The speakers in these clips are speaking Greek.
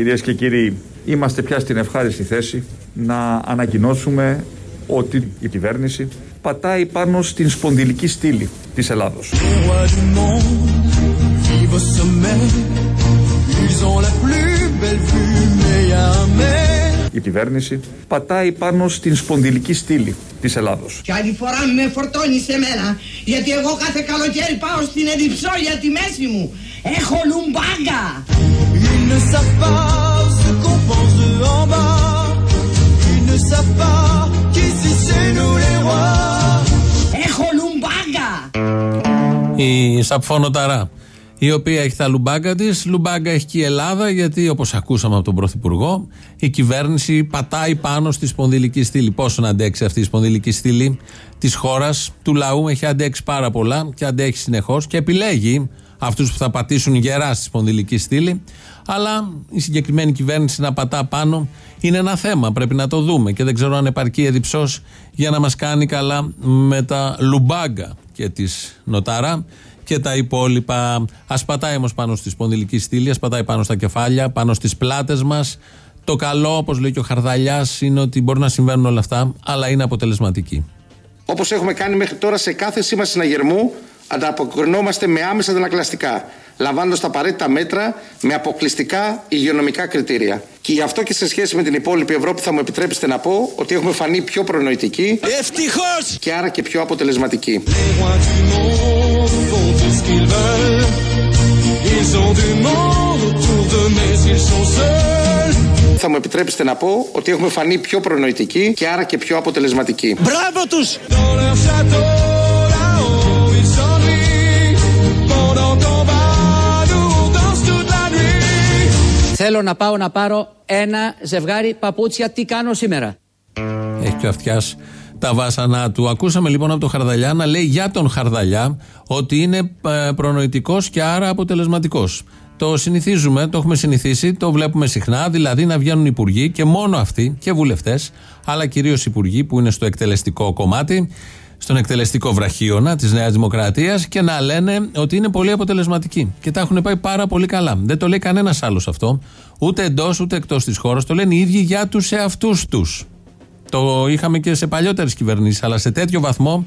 Κυρίες και κύριοι, είμαστε πια στην ευχάριστη θέση να ανακοινώσουμε ότι η κυβέρνηση πατάει πάνω στην σπονδυλική στήλη της Ελλάδος. Η κυβέρνηση πατάει πάνω στην σπονδυλική στήλη της Ελλάδος. Και άλλη φορά με φορτώνεις σε μένα, γιατί εγώ κάθε καλοκαίρι πάω στην Εδιψό για τη μέση μου. Έχω λουμπάγκα. ne savent pas ce qu'on pense de en bas. Ils ne savent pas qu'ici c'est nous les rois. Έχω λουμπάγκα. Η Σαπφώνοταρά η οποία έχει τα λουμπάγκα της. Λουμπάγκα έχει και η Ελλάδα, γιατί όπως ακούσαμε από τον Πρωθυπουργό, η κυβέρνηση πατάει πάνω στη σπονδυλική στήλη. Πόσο να αντέξει αυτή η σπονδυλική στήλη της χώρας, του λαού, έχει αντέξει πάρα πολλά και αντέχει συνεχώς και επιλέγει αυτούς που θα πατήσουν γερά στη σπονδυλική στήλη. Αλλά η συγκεκριμένη κυβέρνηση να πατά πάνω είναι ένα θέμα. Πρέπει να το δούμε. Και δεν ξέρω αν επαρκεί εδιψώ για να μας κάνει καλά με τα λουμπάγκα και τη Νοτάρα και τα υπόλοιπα. Α πατάει όμως πάνω στη σπονδυλική στήλη, ας πατάει πάνω στα κεφάλια, πάνω στις πλάτες μας. Το καλό, όπως λέει και ο Χαρδαλιάς, είναι ότι μπορεί να συμβαίνουν όλα αυτά, αλλά είναι αποτελεσματική. Όπως έχουμε κάνει μέχρι τώρα σε κάθε σήμα συναγερμού, ανταποκρινόμαστε με άμεσα αντανακλαστικά, λαμβάνοντας τα απαραίτητα μέτρα με αποκλειστικά υγειονομικά κριτήρια. Και γι' αυτό και σε σχέση με την υπόλοιπη Ευρώπη θα μου επιτρέψετε να πω ότι έχουμε φανεί πιο προνοητικοί Ευτυχώς! και άρα και πιο αποτελεσματικοί. Qu'ils veulent. Ils ont du monde autour d'eux, mais ils sont seuls. Θα μου επιτρέψετε να πω ότι έχουμε φανεί πιο προνοητικοί και άρα και πιο αποτελεσματικοί. Μπράβο τους! Dans leur château, là-haut, ils s'ennuient. Pendant qu'on bat, nous danse toute la nuit. Θέλω να πάω να πάρω ένα ζευγάρι παπούτσια. Τι κάνω σήμερα; Έχει και ο αυτιάς τα βάσανά του. Ακούσαμε λοιπόν από τον Χαρδαλιά να λέει για τον Χαρδαλιά ότι είναι προνοητικός και άρα αποτελεσματικός. Το συνηθίζουμε, το έχουμε συνηθίσει, το βλέπουμε συχνά, δηλαδή να βγαίνουν υπουργοί και μόνο αυτοί και βουλευτές, αλλά κυρίως υπουργοί που είναι στο εκτελεστικό κομμάτι, στον εκτελεστικό βραχίωνα της Νέας Δημοκρατίας και να λένε ότι είναι πολύ αποτελεσματικοί. Και τα έχουν πάει πάρα πολύ καλά. Δεν το λέει κανένας άλλος αυτό, ούτε εντός ούτε εκτός της χώρας. Το λένε οι ίδιοι για τους εαυτούς τους. Το είχαμε και σε παλιότερες κυβερνήσεις, αλλά σε τέτοιο βαθμό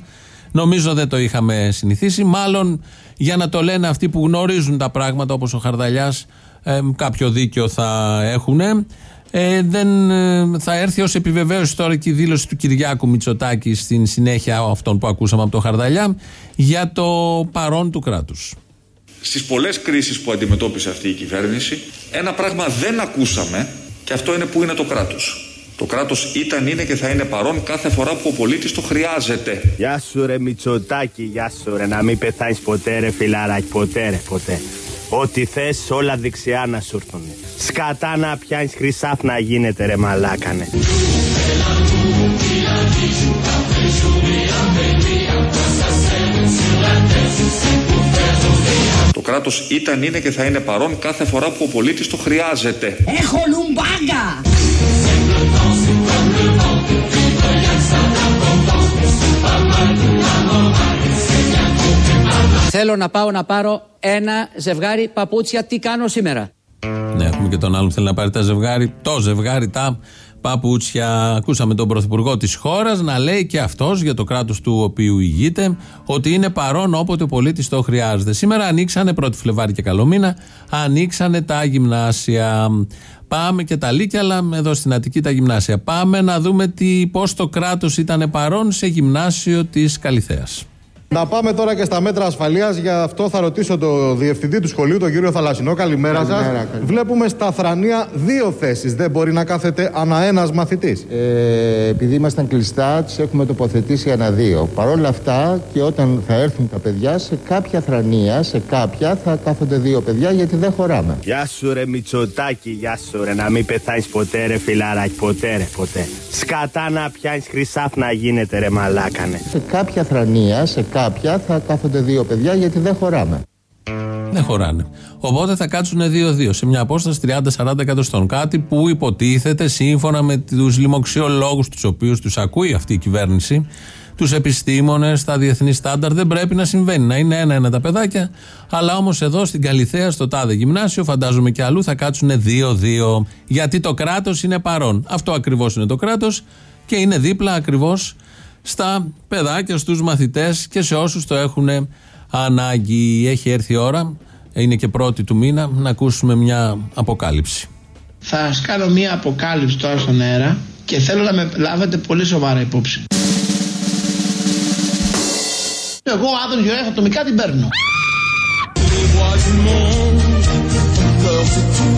νομίζω δεν το είχαμε συνηθίσει. Μάλλον για να το λένε αυτοί που γνωρίζουν τα πράγματα, όπως ο Χαρδαλιάς, κάποιο δίκιο θα έχουν. Ε, δεν, ε, θα έρθει ως επιβεβαίωση τώρα και η δήλωση του Κυριάκου Μητσοτάκη στην συνέχεια αυτών που ακούσαμε από τον Χαρδαλιά για το παρόν του κράτους. Στις πολλές κρίσεις που αντιμετώπισε αυτή η κυβέρνηση, ένα πράγμα δεν ακούσαμε και αυτό είναι που είναι το κράτος. Το κράτος ήταν, είναι και θα είναι παρόν κάθε φορά που ο πολίτης το χρειάζεται. Γεια σου ρε Μητσοτάκη, γεια σου ρε, να μην πεθάνεις ποτέ ρε φιλαράκι, ποτέ ρε, ποτέ. Ό,τι θες όλα δεξιά να σου έρθουν. Σκατά να πιάνεις χρυσάφ να γίνεται ρε μαλάκανε. Το κράτος ήταν, είναι και θα είναι παρόν κάθε φορά που ο πολίτης το χρειάζεται. Έχω λουμπάγκα. Θέλω να πάω να πάρω ένα ζευγάρι παπούτσια. Τι κάνω σήμερα; Ναι, έχουμε και τον άλλον που θέλει να πάρει τα ζευγάρι, το ζευγάρι, τα παπούτσια. Ακούσαμε τον Πρωθυπουργό της χώρας να λέει και αυτός για το κράτος του οποίου ηγείται ότι είναι παρόν όποτε ο πολίτης το χρειάζεται. Σήμερα ανοίξανε 1η Φλεβάρι και καλό μήνα, ανοίξανε τα γυμνάσια. Πάμε και τα λύκια, αλλά εδώ στην Αττική τα γυμνάσια. Πάμε να δούμε πώς το κράτος ήταν παρόν σε γυμνάσιο της Καλιθέας. Να πάμε τώρα και στα μέτρα ασφαλείας. Γι' αυτό θα ρωτήσω τον διευθυντή του σχολείου, τον κύριο Θαλασσινό. Καλημέρα σας. Βλέπουμε στα θρανία δύο θέσεις. Δεν μπορεί να κάθεται ανά ένας μαθητής. Ε, επειδή ήμασταν κλειστά, τις έχουμε τοποθετήσει ανά δύο. Παρ' όλα αυτά και όταν θα έρθουν τα παιδιά, σε κάποια θρανία, σε κάποια θα κάθονται δύο παιδιά γιατί δεν χωράμε. Γεια σου ρε Μητσοτάκη, γεια σου ρε, να μην πεθάνεις ποτέ ρε φιλαράκι, ποτέ ρε, ποτέ. Σκατά να πιάνεις χρυσάφ να γίνεται ρε μαλάκανε. Σε κάποια θρανία, σε κάποια θα κάθονται δύο παιδιά γιατί δεν χωράμε. Δεν χωράνε. Οπότε θα κάτσουν 2-2 σε μια απόσταση 30-40 εκατοστών. Κάτι που υποτίθεται σύμφωνα με τους λοιμοξιολόγους, τους οποίους τους ακούει αυτή η κυβέρνηση, τους επιστήμονες, τα διεθνή στάνταρ, δεν πρέπει να συμβαίνει. Να είναι ένα-ένα τα παιδάκια. Αλλά όμως εδώ στην Καλιθέα, στο τάδε γυμνάσιο, φαντάζομαι και αλλού, θα κάτσουν 2-2. Γιατί το κράτος είναι παρόν. Αυτό ακριβώς είναι το κράτος και είναι δίπλα ακριβώς στα παιδάκια, στους μαθητές και σε όσους το έχουν ανάγκη. Έχει έρθει η ώρα, είναι και πρώτη του μήνα, να ακούσουμε μια αποκάλυψη. Θα σας κάνω μία αποκάλυψη τώρα στον αέρα και θέλω να με λάβετε πολύ σοβαρά υπόψη. Εγώ Άδων Γιωρέφ ατομικά την παίρνω. Les rois du monde ont peur de tout.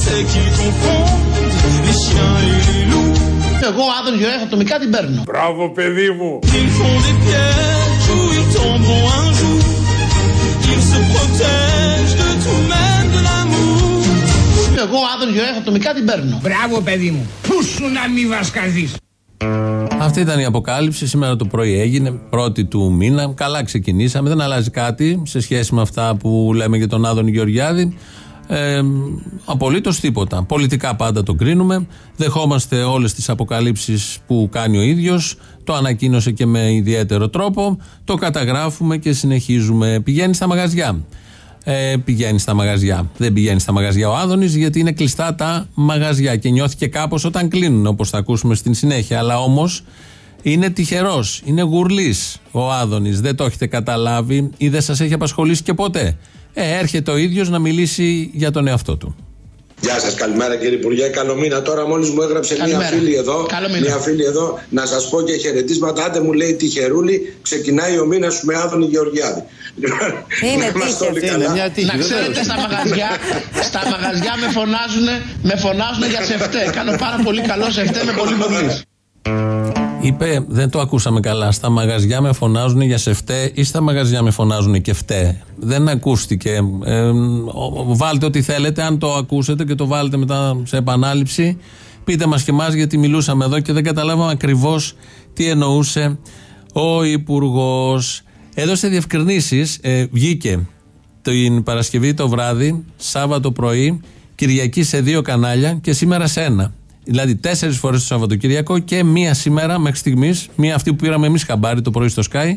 C'est qu'ils confondent les chiens et les loups. Εγώ Άδων Γιωρέφ ατομικά την παίρνω. Μπράβο, παιδί μου. Ils font des pièges où ils tomberont un jour. Ils se protègent de tout, même de l'amour. Εγώ Άδων Γιωρέφ ατομικά την παίρνω. Μπράβο παιδί μου. Πού σου να μη βασκαθείς; Αυτή ήταν η αποκάλυψη. Σήμερα το πρωί έγινε, πρώτη του μήνα. Καλά ξεκινήσαμε. Δεν αλλάζει κάτι σε σχέση με αυτά που λέμε για τον Άδων Γεωργιάδη. Ε, Απολύτως τίποτα. Πολιτικά πάντα το κρίνουμε. Δεχόμαστε όλες τις αποκαλύψεις που κάνει ο ίδιος. Το ανακοίνωσε και με ιδιαίτερο τρόπο. Το καταγράφουμε και συνεχίζουμε. Πηγαίνει στα μαγαζιά. Ε, πηγαίνει στα μαγαζιά. Δεν πηγαίνει στα μαγαζιά ο Άδωνης γιατί είναι κλειστά τα μαγαζιά και νιώθηκε κάπως όταν κλείνουν, όπως θα ακούσουμε στην συνέχεια. Αλλά όμως είναι τυχερός, είναι γουρλής ο Άδωνης. Δεν το έχετε καταλάβει ή δεν σας έχει απασχολήσει και ποτέ. Ε, έρχεται ο ίδιος να μιλήσει για τον εαυτό του. Γεια σας, καλημέρα κύριε Υπουργέ. Καλό μήνα. Τώρα μόλις μου έγραψε μια Καλημέρα. φίλη εδώ. Καλό μήνα. Μια φίλη εδώ να σας πω και χαιρετίσματα. Άντε μου λέει τυχερούλη, ξεκινάει ο μήνας σου με Άδωνη Γεωργιάδη. Είναι Να είμαστε όλοι τύχη καλά. αυτή, είναι μια Να ξέρετε στα μαγαζιά, στα μαγαζιά με φωνάζουν, με φωνάζουν για σεφτέ. Κάνω πάρα πολύ καλό σεφτέ με πολύ γουρλής. Είπε, δεν το ακούσαμε καλά. Στα μαγαζιά με φωνάζουν για σε φταί ή στα μαγαζιά με φωνάζουν και φταί. Δεν ακούστηκε. Ε, ο- βάλτε ό,τι θέλετε. Αν το ακούσετε και το βάλετε μετά σε επανάληψη, πείτε μας και εμά γιατί μιλούσαμε εδώ και δεν καταλάβαμε ακριβώς τι εννοούσε ο Υπουργός. Έδωσε διευκρινήσεις. Ε, βγήκε την Παρασκευή το βράδυ, Σάββατο πρωί, Κυριακή σε δύο κανάλια και σήμερα σε ένα. Δηλαδή τέσσερις φορές το Σαββατοκυριακό και μία σήμερα μέχρι στιγμής, μία αυτή που πήραμε εμείς χαμπάρι το πρωί στο Sky,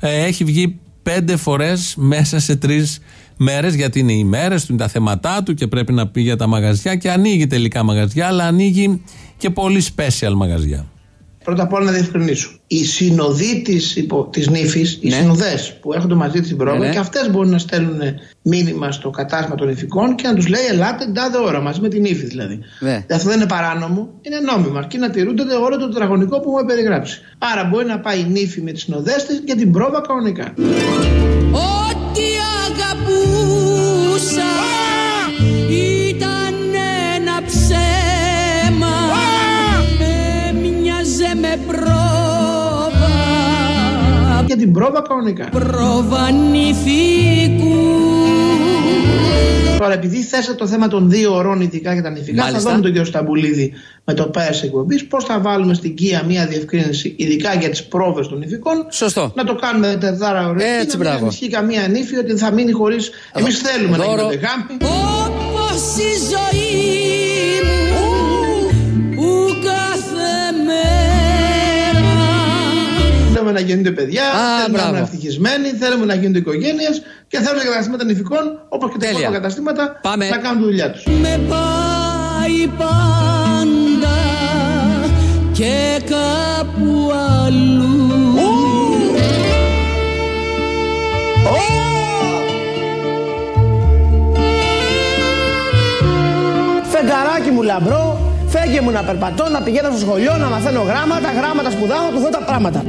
ε, έχει βγει πέντε φορές μέσα σε τρεις μέρες, γιατί είναι οι μέρες του, είναι τα θέματά του και πρέπει να πει για τα μαγαζιά και ανοίγει τελικά μαγαζιά, αλλά ανοίγει και πολύ special μαγαζιά. Πρώτα απ' όλα να διευκρινίσω. Οι συνοδοί της της νύφης, οι Ναι. συνοδές που έρχονται μαζί της πρόβα Ναι, ναι. και αυτές μπορούν να στέλνουν μήνυμα στο κατάστημα των ηθικών και να τους λέει ελάτε την τάδε ώρα μαζί με την ύφη δηλαδή. Ναι. Αυτό δεν είναι παράνομο, είναι νόμιμο αρκεί να τηρούνται όλο το τετραγωνικό που μου έχει περιγράψει. Άρα μπορεί να πάει η νύφη με τις συνοδές της για την πρόβα κανονικά. Ό,τι αγαπούσα Για την πρόβα κανονικά. Πρόβα νηφικού Τώρα, επειδή θέσατε το θέμα των δύο ωρών ειδικά για τα νηφικά, Μάλιστα. θα δούμε τον κύριο Σταμπουλίδη με το πέρα εκπομπής πώς θα βάλουμε στην ΚΙΑ μία διευκρίνηση ειδικά για τις πρόβες των νηφικών. Σωστό. Να το κάνουμε τετράρα ώρα. Έτσι, να μην μπράβο. ανησυχεί καμία νύφη ότι θα μείνει χωρίς. Εμείς θέλουμε δώρο. να γίνονται γάμπη. Όπως η ζωή να γίνονται παιδιά, Α, θέλουμε να μπράβο. είναι ευτυχισμένοι, θέλουμε να γίνονται οικογένειες και θέλουμε τα καταστήματα νηφικών, όπως και τα Τέλεια. υπόλοιπα καταστήματα, Πάμε. να κάνουν τη δουλειά τους. με πάει πάντα και κάπου αλλού Φεγγαράκι μου λαμπρό, φέγγε μου να περπατώ, να πηγαίνω στο σχολείο, να μαθαίνω γράμματα, γράμματα σπουδάω, του θέλω τα πράγματα.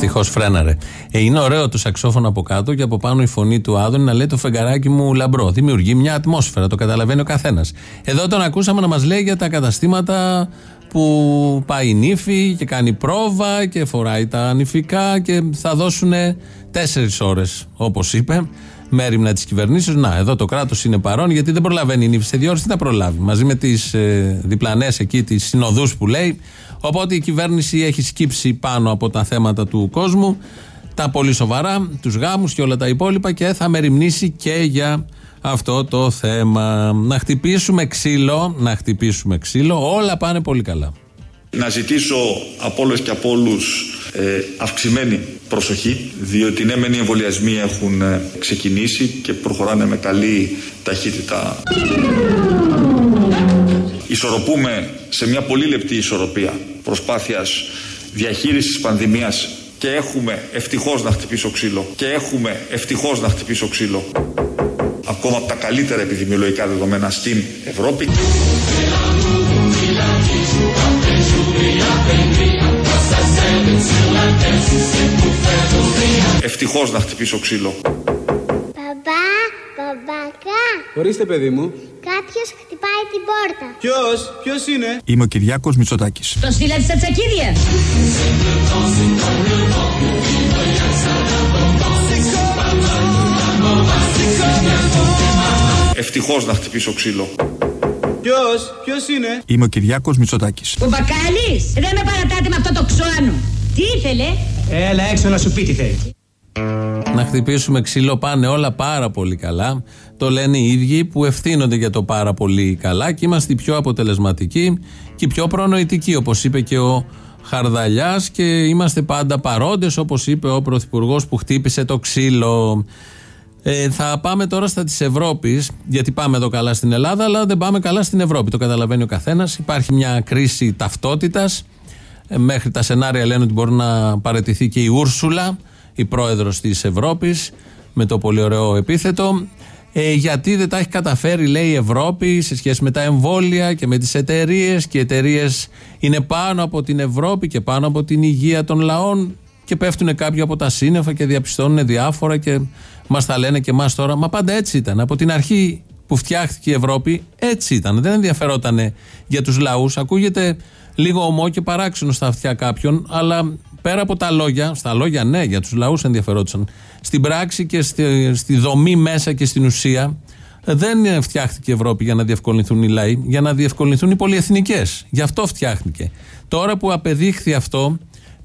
Ευτυχώ φρέναρε. Ε, είναι ωραίο το σαξόφωνο από κάτω και από πάνω η φωνή του Άδωνη να λέει το φεγγαράκι μου λαμπρό. Δημιουργεί μια ατμόσφαιρα, το καταλαβαίνει ο καθένας. Εδώ τον ακούσαμε να μας λέει για τα καταστήματα που πάει η νύφη και κάνει πρόβα και φοράει τα νηφικά και θα δώσουν τέσσερις ώρες, όπως είπε, μέρημνα της κυβερνήσεως. Να, εδώ το κράτος είναι παρόν, γιατί δεν προλαβαίνει η νύφη σε δύο ώρε. Τι θα προλάβει, μαζί με τις ε, διπλανές εκεί, τις συνοδούς που λέει. Οπότε η κυβέρνηση έχει σκύψει πάνω από τα θέματα του κόσμου, τα πολύ σοβαρά, τους γάμους και όλα τα υπόλοιπα και θα μεριμνήσει και για αυτό το θέμα. Να χτυπήσουμε ξύλο, να χτυπήσουμε ξύλο, όλα πάνε πολύ καλά. Να ζητήσω από όλες και από όλους ε, αυξημένη προσοχή διότι ναι μεν οι εμβολιασμοί έχουν ε, ξεκινήσει και προχωράνε με καλή ταχύτητα. Ισορροπούμε σε μια πολύ λεπτή ισορροπία προσπάθειας διαχείρισης πανδημίας και έχουμε ευτυχώς να χτυπήσω ξύλο και έχουμε ευτυχώς να χτυπήσω ξύλο ακόμα από τα καλύτερα επιδημιολογικά δεδομένα στην Ευρώπη. Ευτυχώς να χτυπήσω ξύλο. Μπαμπά, μπαμπακά. Ορίστε, παιδί μου. Κάποιος χτυπάει την πόρτα. Ποιος, ποιος είναι; Είμαι ο Κυριάκος Μητσοτάκης. Το στείλατε στα τσακίδια. Ευτυχώς να χτυπήσω ξύλο. Ποιος, ποιος είναι; Είμαι ο Κυριάκος Μητσοτάκης. Ο Μπακάλης, δεν με παρατάτε με αυτό το ξώανο. Τι ήθελε; Έλα έξω να σου πει τι θέλει. Να χτυπήσουμε ξύλο πάνε όλα πάρα πολύ καλά. Το λένε οι ίδιοι που ευθύνονται για το πάρα πολύ καλά και είμαστε οι πιο αποτελεσματικοί και οι πιο προνοητικοί, όπως είπε και ο Χαρδαλιάς. Και είμαστε πάντα παρόντες, όπως είπε ο Πρωθυπουργός που χτύπησε το ξύλο. Ε, θα πάμε τώρα στα της Ευρώπης, γιατί πάμε εδώ καλά στην Ελλάδα, αλλά δεν πάμε καλά στην Ευρώπη. Το καταλαβαίνει ο καθένας. Υπάρχει μια κρίση ταυτότητας. Ε, μέχρι τα σενάρια λένε ότι μπορεί να παραιτηθεί και η Ούρσουλα, η πρόεδρος της Ευρώπης, με το πολύ ωραίο επίθετο. Ε, γιατί δεν τα έχει καταφέρει, λέει η Ευρώπη, σε σχέση με τα εμβόλια και με τις εταιρείες. Και οι εταιρείες είναι πάνω από την Ευρώπη και πάνω από την υγεία των λαών. Και πέφτουν κάποιοι από τα σύννεφα και διαπιστώνουν διάφορα και μας τα λένε και εμάς τώρα. Μα πάντα έτσι ήταν. Από την αρχή που φτιάχτηκε η Ευρώπη, έτσι ήταν. Δεν ενδιαφερόταν για τους λαούς. Ακούγεται λίγο ομό και παράξενο στα αυτιά κάποιων, αλλά πέρα από τα λόγια, στα λόγια ναι, για τους λαούς ενδιαφερόντουσαν. Στην πράξη και στη, στη δομή μέσα και στην ουσία, δεν φτιάχτηκε η Ευρώπη για να διευκολυνθούν οι λαοί, για να διευκολυνθούν οι πολυεθνικές. Γι' αυτό φτιάχτηκε. Τώρα που απεδείχθη αυτό,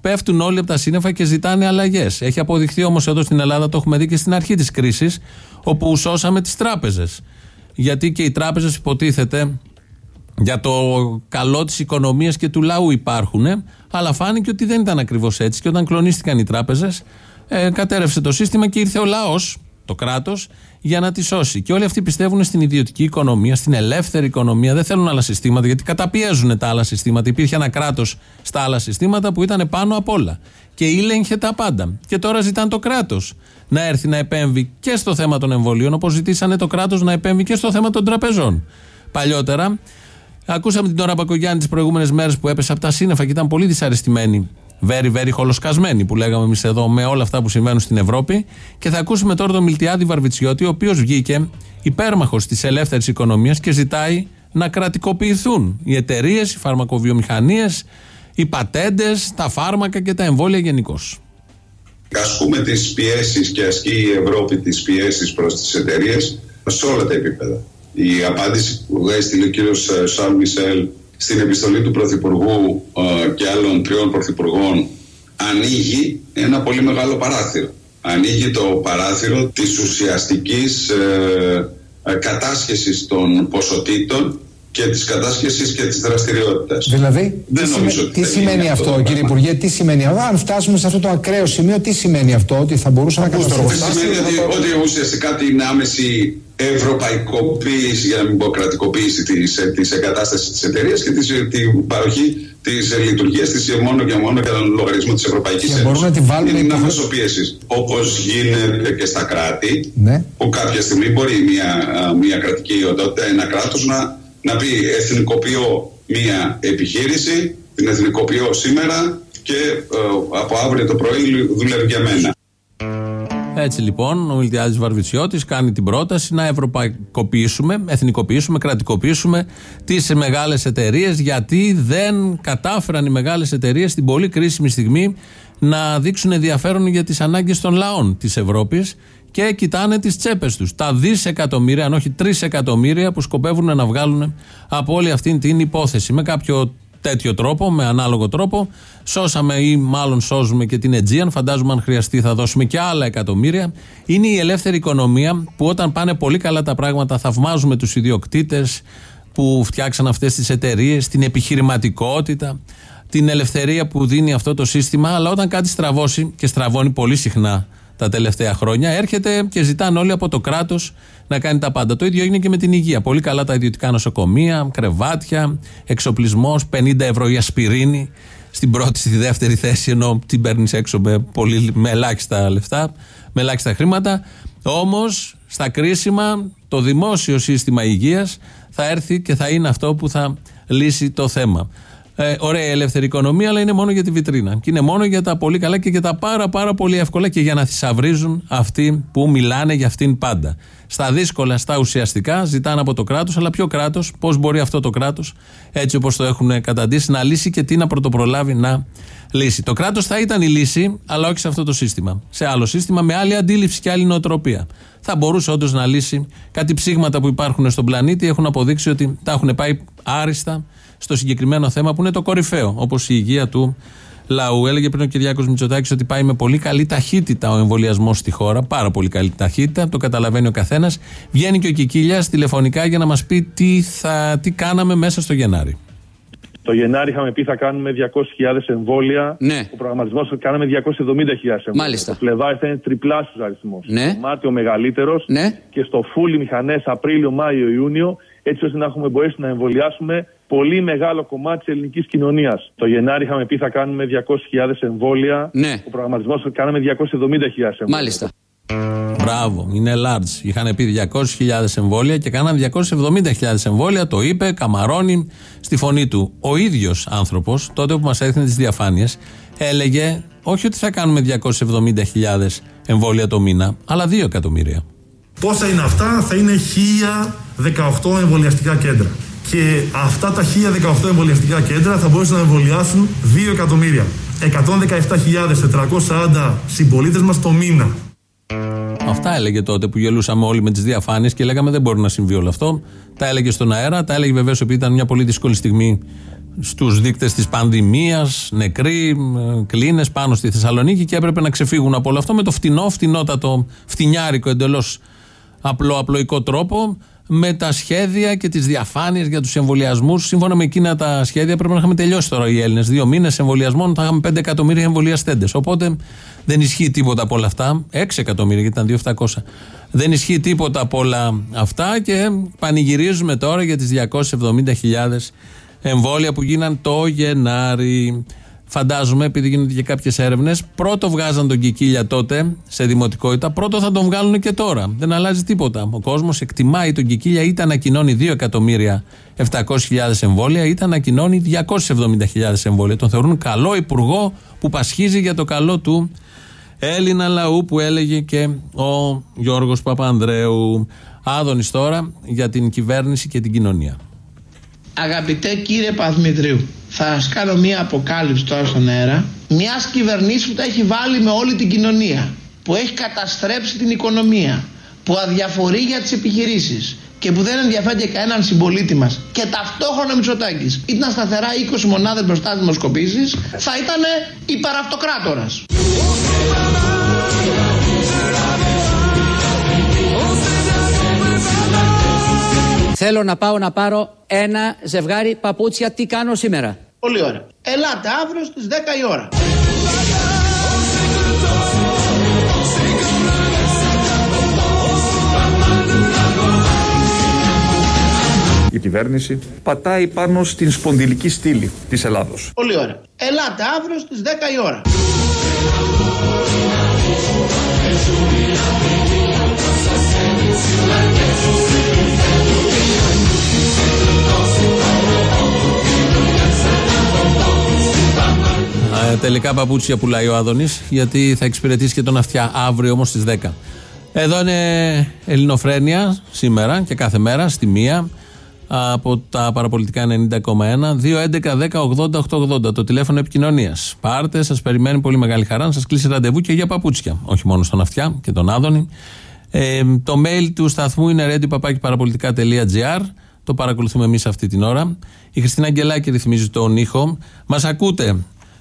πέφτουν όλοι από τα σύννεφα και ζητάνε αλλαγές. Έχει αποδειχθεί όμως εδώ στην Ελλάδα, το έχουμε δει και στην αρχή της κρίσης, όπου σώσαμε τις τράπεζες. Γιατί και οι τράπεζες υποτίθεται για το καλό της οικονομίας και του λαού υπάρχουν, αλλά φάνηκε ότι δεν ήταν ακριβώς έτσι. Και όταν κλονίστηκαν οι τράπεζες, ε, κατέρευσε το σύστημα και ήρθε ο λαός, το κράτος, για να τη σώσει. Και όλοι αυτοί πιστεύουν στην ιδιωτική οικονομία, στην ελεύθερη οικονομία. Δεν θέλουν άλλα συστήματα, γιατί καταπιέζουν τα άλλα συστήματα. Υπήρχε ένα κράτος στα άλλα συστήματα που ήταν πάνω απ' όλα. Και ήλεγχε τα πάντα. Και τώρα ζητάνε το κράτος να έρθει να επέμβει και στο θέμα των εμβολίων, όπως ζητήσανε το κράτος να επέμβει και στο θέμα των τραπεζών. Παλιότερα, ακούσαμε την ώρα Μπακογιάννη τις προηγούμενες μέρες που έπεσε από τα σύννεφα και ήταν πολύ δυσαρεστημένη. Very, very χολοσκασμένη που λέγαμε εμείς εδώ με όλα αυτά που συμβαίνουν στην Ευρώπη. Και θα ακούσουμε τώρα τον Μιλτιάδη Βαρβιτσιώτη, ο οποίος βγήκε υπέρμαχος της ελεύθερης οικονομίας και ζητάει να κρατικοποιηθούν οι εταιρείες, οι φαρμακοβιομηχανίες, οι πατέντες, τα φάρμακα και τα εμβόλια γενικώς. ασκούμε τις πιέσεις και ασκεί η Ευρώπη τις πιέσεις προς τις εταιρείες σε όλα τα επίπεδα. Η απάντηση που έστειλε ο κύριος ε, Σαρλ Μισελ στην επιστολή του Πρωθυπουργού ε, και άλλων τριών Πρωθυπουργών ανοίγει ένα πολύ μεγάλο παράθυρο. Ανοίγει το παράθυρο της ουσιαστικής ε, ε, κατάσχεσης των ποσοτήτων και της κατάσχεσης και της δραστηριότητας. Δηλαδή, Δεν τι, νομίζω σημαίνει- ότι τι θα σημαίνει γίνει αυτό, αυτό το κύριε Υπουργέ, τι σημαίνει αυτό; Αν φτάσουμε σε αυτό το ακραίο σημείο, τι σημαίνει αυτό, ότι θα μπορούσε να Αυτό καταστροφεί. σημαίνει ότι, ότι ουσιαστικά την άμεση ευρωπαϊκοποίηση, για να μην πω κρατικοποίηση της, της εγκατάστασης της εταιρείας και της, την παροχή της λειτουργίας της μόνο και μόνο για τον λογαριασμό της Ευρωπαϊκής Και Ένωσης. μπορούν να τη βάλουν Είναι υπό- ένα μέσο πίεσης, όπως γίνεται και στα κράτη, Ναι. που κάποια στιγμή μπορεί μια, α, μια κρατική οντότητα, ένα κράτος να, να πει εθνικοποιώ μια επιχείρηση, την εθνικοποιώ σήμερα και ε, από αύριο το πρωί δουλεύει για μένα. Έτσι λοιπόν, ο Μιλτιάδης Βαρβιτσιώτης κάνει την πρόταση να ευρωπαϊκοποιήσουμε, εθνικοποιήσουμε, κρατικοποιήσουμε τις μεγάλες εταιρείες, γιατί δεν κατάφεραν οι μεγάλες εταιρείες στην πολύ κρίσιμη στιγμή να δείξουν ενδιαφέρον για τις ανάγκες των λαών της Ευρώπης και κοιτάνε τις τσέπες τους. Τα δισεκατομμύρια, αν όχι τρει εκατομμύρια που σκοπεύουν να βγάλουν από όλη αυτή την υπόθεση. Με κάποιο τέτοιο τρόπο, με ανάλογο τρόπο. Σώσαμε ή μάλλον σώζουμε και την Aegean. Φαντάζομαι αν χρειαστεί θα δώσουμε και άλλα εκατομμύρια. Είναι η ελεύθερη οικονομία που όταν πάνε πολύ καλά τα πράγματα θαυμάζουμε τους ιδιοκτήτες που φτιάξαν αυτές τις εταιρείες, την επιχειρηματικότητα, την ελευθερία που δίνει αυτό το σύστημα. Αλλά όταν κάτι στραβώσει και στραβώνει πολύ συχνά τα τελευταία χρόνια, έρχεται και ζητάνε όλοι από το κράτος να κάνει τα πάντα. Το ίδιο έγινε και με την υγεία. Πολύ καλά τα ιδιωτικά νοσοκομεία, κρεβάτια, εξοπλισμός, 50 ευρώ η ασπιρίνη. Στην πρώτη, στη δεύτερη θέση, ενώ την παίρνεις έξω με, πολύ, με ελάχιστα λεφτά, με ελάχιστα χρήματα. Όμως, στα κρίσιμα, το δημόσιο σύστημα υγείας θα έρθει και θα είναι αυτό που θα λύσει το θέμα. Ε, ωραία η ελεύθερη οικονομία, αλλά είναι μόνο για τη βιτρίνα. Και είναι μόνο για τα πολύ καλά και για τα πάρα πάρα πολύ εύκολα και για να θησαυρίζουν αυτοί που μιλάνε για αυτήν πάντα. Στα δύσκολα, στα ουσιαστικά, ζητάνε από το κράτος, αλλά ποιο κράτος, πώς μπορεί αυτό το κράτος, έτσι όπως το έχουν καταντήσει, να λύσει και τι να πρωτοπρολάβει να λύσει. Το κράτος θα ήταν η λύση, αλλά όχι σε αυτό το σύστημα. Σε άλλο σύστημα, με άλλη αντίληψη και άλλη νοοτροπία. Θα μπορούσε όντως να λύσει κάτι ψήγματα που υπάρχουν στον πλανήτη, έχουν αποδείξει ότι τα έχουν πάει άριστα στο συγκεκριμένο θέμα που είναι το κορυφαίο, όπως η υγεία του λαού. Έλεγε πριν ο Κυριάκος Μητσοτάκης ότι πάει με πολύ καλή ταχύτητα ο εμβολιασμός στη χώρα. Πάρα πολύ καλή ταχύτητα, το καταλαβαίνει ο καθένας. Βγαίνει και ο Κικίλιας τηλεφωνικά για να μας πει τι, θα, τι κάναμε μέσα στο Γενάρη. Το Γενάρη είχαμε πει θα κάνουμε 200.000 εμβόλια. Ναι. Ο προγραμματισμός θα κάναμε 270.000 εμβόλια. Μάλιστα. Το Φλεβάρι θα είναι τριπλάσιο αριθμός. Ναι. Το Μάρτιο μεγαλύτερος. Ναι. Και στο φούλι μηχανές Απρίλιο, Μάιο, Ιούνιο. Έτσι ώστε να έχουμε μπορέσει να εμβολιάσουμε πολύ μεγάλο κομμάτι της ελληνικής κοινωνίας. Το Γενάρη είχαμε πει θα κάνουμε 200.000 εμβόλια. Ναι. Ο προγραμματισμός θα κάναμε 270.000 εμβόλια. Μάλιστα. Μπράβο, είναι large. Είχαν πει 200.000 εμβόλια και κάναν 270.000 εμβόλια. Το είπε, καμαρώνει στη φωνή του. Ο ίδιος άνθρωπος, τότε που μας έδινε τις διαφάνειες, έλεγε όχι ότι θα κάνουμε 270.000 εμβόλια το μήνα, αλλά 2 εκατομμύρια. Πόσα είναι αυτά, θα είναι 1018 εμβολιαστικά κέντρα. Και αυτά τα 1018 εμβολιαστικά κέντρα θα μπορούσαν να εμβολιάσουν 2 εκατομμύρια. 117.440 συμπολίτες μας το μήνα. Αυτά έλεγε τότε που γελούσαμε όλοι με τις διαφάνειες και λέγαμε δεν μπορεί να συμβεί όλο αυτό. Τα έλεγε στον αέρα, τα έλεγε βεβαίως επειδή ήταν μια πολύ δύσκολη στιγμή στους δείκτες της πανδημίας, νεκροί, κλίνες πάνω στη Θεσσαλονίκη και έπρεπε να ξεφύγουν από όλο αυτό με το φτηνό, φτηνότατο, φτηνιάρικο εντελώς απλό, απλοϊκό τρόπο με τα σχέδια και τις διαφάνειες για τους εμβολιασμούς. Σύμφωνα με εκείνα τα σχέδια, πρέπει να είχαμε τελειώσει τώρα οι Έλληνες. Δύο μήνες εμβολιασμών θα είχαμε 5 εκατομμύρια εμβολιαστέντες. Οπότε δεν ισχύει τίποτα από όλα αυτά. 6 εκατομμύρια, γιατί ήταν 2.700. Δεν ισχύει τίποτα από όλα αυτά και πανηγυρίζουμε τώρα για τις 270.000 εμβόλια που γίναν το Γενάρη. Φαντάζομαι, επειδή γίνονται και κάποιες έρευνες, πρώτο βγάζαν τον Κικίλια τότε σε δημοτικότητα, πρώτο θα τον βγάλουν και τώρα. Δεν αλλάζει τίποτα. Ο κόσμος εκτιμάει τον Κικίλια είτε ανακοινώνει 2 εκατομμύρια 700.000 εμβόλια, είτε ανακοινώνει 270.000 εμβόλια. Τον θεωρούν καλό υπουργό που πασχίζει για το καλό του Έλληνα λαού που έλεγε και ο Γιώργος Παπανδρέου. Άδωνης τώρα για την κυβέρνηση και την κοινωνία. Αγαπητέ κύριε Παθμητρίου, θα σας κάνω μία αποκάλυψη τώρα στον αέρα. Μιας κυβερνήσης που τα έχει βάλει με όλη την κοινωνία, που έχει καταστρέψει την οικονομία, που αδιαφορεί για τις επιχειρήσεις και που δεν ενδιαφέρει κανέναν συμπολίτη μας και ταυτόχρονα Μητσοτάκης ήταν σταθερά 20 μονάδες μπροστά στις δημοσκοπήσεις θα ήταν υπεραυτοκράτορας. Θέλω να πάω να πάρω ένα ζευγάρι παπούτσια. Τι κάνω σήμερα; Πολύ ωραία. Ελάτε αύριο στις 10 η ώρα. Η κυβέρνηση πατάει πάνω στην σπονδυλική στήλη της Ελλάδος. Πολύ ωραία. Ελάτε αύριο στις 10 η ώρα. Ε, τελικά παπούτσια πουλάει ο Άδωνης, γιατί θα εξυπηρετήσει και τον αυτιά αύριο όμως στις 10. Εδώ είναι Ελληνοφρένια σήμερα και κάθε μέρα στη μία. από τα παραπολιτικά 90,1 2.11.10.80.880 το τηλέφωνο επικοινωνίας. Πάρτε, σας περιμένει πολύ μεγάλη χαρά να σας κλείσει ραντεβού και για παπούτσια. Όχι μόνο στον αυτιά και τον Άδωνη. Ε, το mail του σταθμού είναι radio.parapolitica.gr. Το παρακολουθούμε εμείς αυτή την ώρα. Η Χριστίνα Αγγελάκη ρυθμίζει τον ήχο. Μας ακούτε;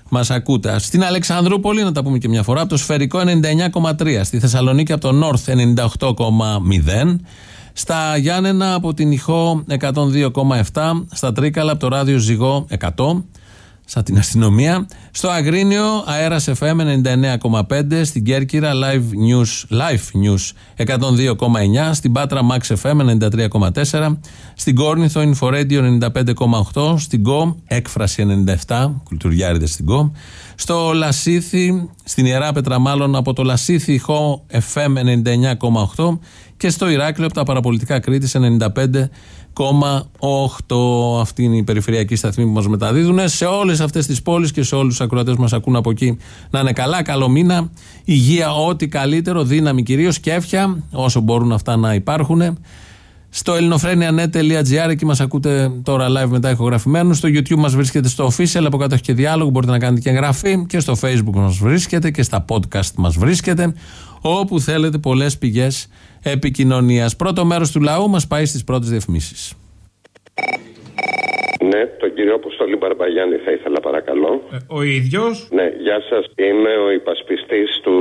Μας ακούτε. Στην Αλεξανδρούπολη, να τα πούμε και μια φορά, από το σφαιρικό 99,3. Στη Θεσσαλονίκη από το North 98,0. Στα Γιάννενα από την Ιχώ 102,7. Στα Τρίκαλα από το ράδιο Ζυγό 100. Σαν την αστυνομία. Στο Αγρίνιο, αέρας FM 99,5. Στην Κέρκυρα, live news, live news 102,9. Στην Πάτρα, Max FM 93,4. Στην Κόρνηθο, Inforadio 95,8. Στην Go, έκφραση 97. Κουλτουριάριδες στην Go. Στο Λασίθι, στην Ιερά Πέτρα, μάλλον από το Λασίθι, Ιχώ FM 99,8. Και στο Ηράκλειο, από τα παραπολιτικά Κρήτης 95,8. Αυτή είναι η περιφερειακή σταθμή που μας μεταδίδουν. Σε όλες αυτές τις πόλεις και σε όλους τους ακροατές που μας ακούν από εκεί να είναι καλά, καλό μήνα, υγεία, ό,τι καλύτερο, δύναμη κυρίως και εύχεια, όσο μπορούν αυτά να υπάρχουν. Στο ελληνοφρένια.net.gr εκεί μας ακούτε τώρα live μετά ηχογραφημένους. Στο YouTube μας βρίσκεται στο official, από κάτω έχει και διάλογο, μπορείτε να κάνετε και εγγραφή. Και στο Facebook μας βρίσκεται και στα podcast μας βρίσκεται. Όπου θέλετε, πολλές πηγές επικοινωνίας. Πρώτο μέρος του λαού μας πάει στις πρώτες διαφημίσεις. Ναι, τον κύριο Αποστολή Μπαρμπαγιάννη θα ήθελα παρακαλώ. Ο ίδιος. Ναι, γεια σας. Είμαι ο υπασπιστής του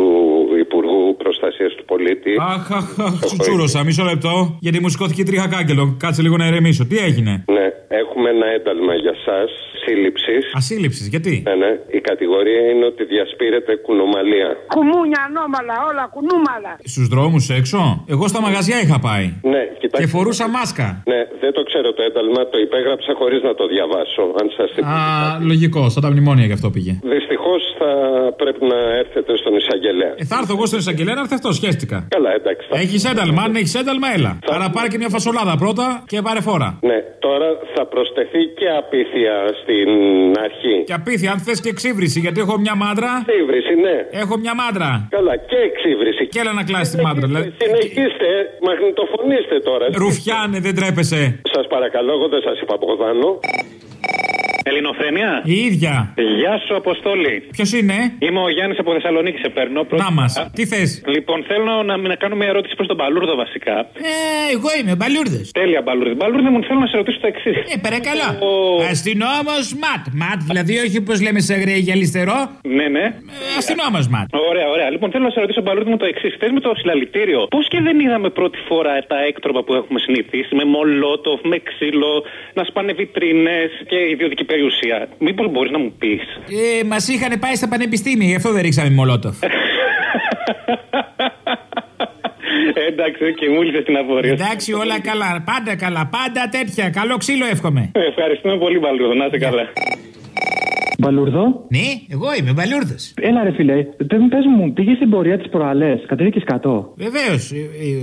Υπουργού Προστασίας του Πολίτη. Αχ, αχ, αχ, τσουτσούρωσα. Μισό λεπτό. Γιατί μου σηκώθηκε τρίχα κάγκελο. Κάτσε λίγο να ηρεμήσω. Τι έγινε; Ναι, έχουμε ένα ένταλμα για εσά σύλληψης. Ασύλληψης, γιατί; Ναι, ναι. Η κατηγορία είναι ότι διασπείρεται κουνομαλία. Κουμούνια ανώμαλα, όλα κουνούμαλα. Στους δρόμους έξω; Εγώ στα μαγαζιά είχα πάει. Ναι, κοιτάξτε. Και φορούσα μάσκα. Ναι, δεν το ξέρω το ένταλμα. Το υπέγραψα χωρίς να το διαβάσω. Αν σας Α, λογικό. Στα τα μνημόνια γι' αυτό πήγε. Δυστυχώς θα πρέπει να έρθετε στον εισαγγελέα. Ε, θα έρθω εγώ στον εισαγγελέα να έρθει αυτό, σχέστηκα. Καλά, εντάξει. θα- Έχεις ένταλμα, αν έχεις ένταλμα, έλα. Άρα πάρε και μια φασολάδα πρώτα και πάρε φόρα. Ναι, τώρα θα προσθεθεί και απίθεια στην αρχή. Και απίθεια, αν θες και εξύβριση, γιατί έχω μια μάντρα. Εξύβριση, ναι. Έχω μια μάντρα. Καλά, και εξύβριση. Και έλα να κλάσεις τη μάντρα. δηλαδή. Συνεχίστε, μαγνητοφωνήστε τώρα. Ρουφιάνε, δεν τρέπεσαι. Σας παρακαλώ, εγώ δεν σας είπα Μπογδάνο. Ελληνοφρένια. Η ίδια. Γεια σου, Αποστόλη. Ποιος είναι; Είμαι ο Γιάννης από Θεσσαλονίκη, σε παίρνω. Να μας. Τι θες; Λοιπόν, θέλω να, να κάνω μια ερώτηση προς τον Μπαλούρδο βασικά. Ε, εγώ είμαι μπαλούρδο. Τέλεια, Μπαλούρδο. Μπαλούρδο μου θέλω να σε ρωτήσω το εξής. Ε, παρακαλώ. Αστυνόμος ματ. Ματ, δηλαδή όχι όπως λέμε σε αγρία για αριστερό. Ναι, ναι. Αστυνόμος ματ. Ωραία, ωραία. Λοιπόν, θέλω να σε ρωτήσω, Μπαλούρδο μου το εξής. Χθε με το συλλαλητήριο, πώς και δεν είδαμε πρώτη φορά τα έκτροπα που έχουμε συνηθίσει με μολότοφ, με ξύλο, να σπάνε βιτρίνες και ιδιωτική περιουσία. Μήπως μπορείς να μου πεις; Ε, Μας είχαν πάει στα πανεπιστήμια, γι' αυτό δεν ρίξαμε μολότοφ. Εντάξει, και μου ήλθες την απορία. Εντάξει, όλα καλά. Πάντα καλά. Πάντα τέτοια. Καλό ξύλο εύχομαι. Ευχαριστούμε πολύ, Μπαλούρδο. Να είστε καλά. Μπαλούρδο. Ναι, εγώ είμαι μπαλούρδος. Έλα ρε φίλε, πες μου, πες μου, πήγες στην πορεία της προαλέ, κατέβηκες κάτω. Βεβαίως.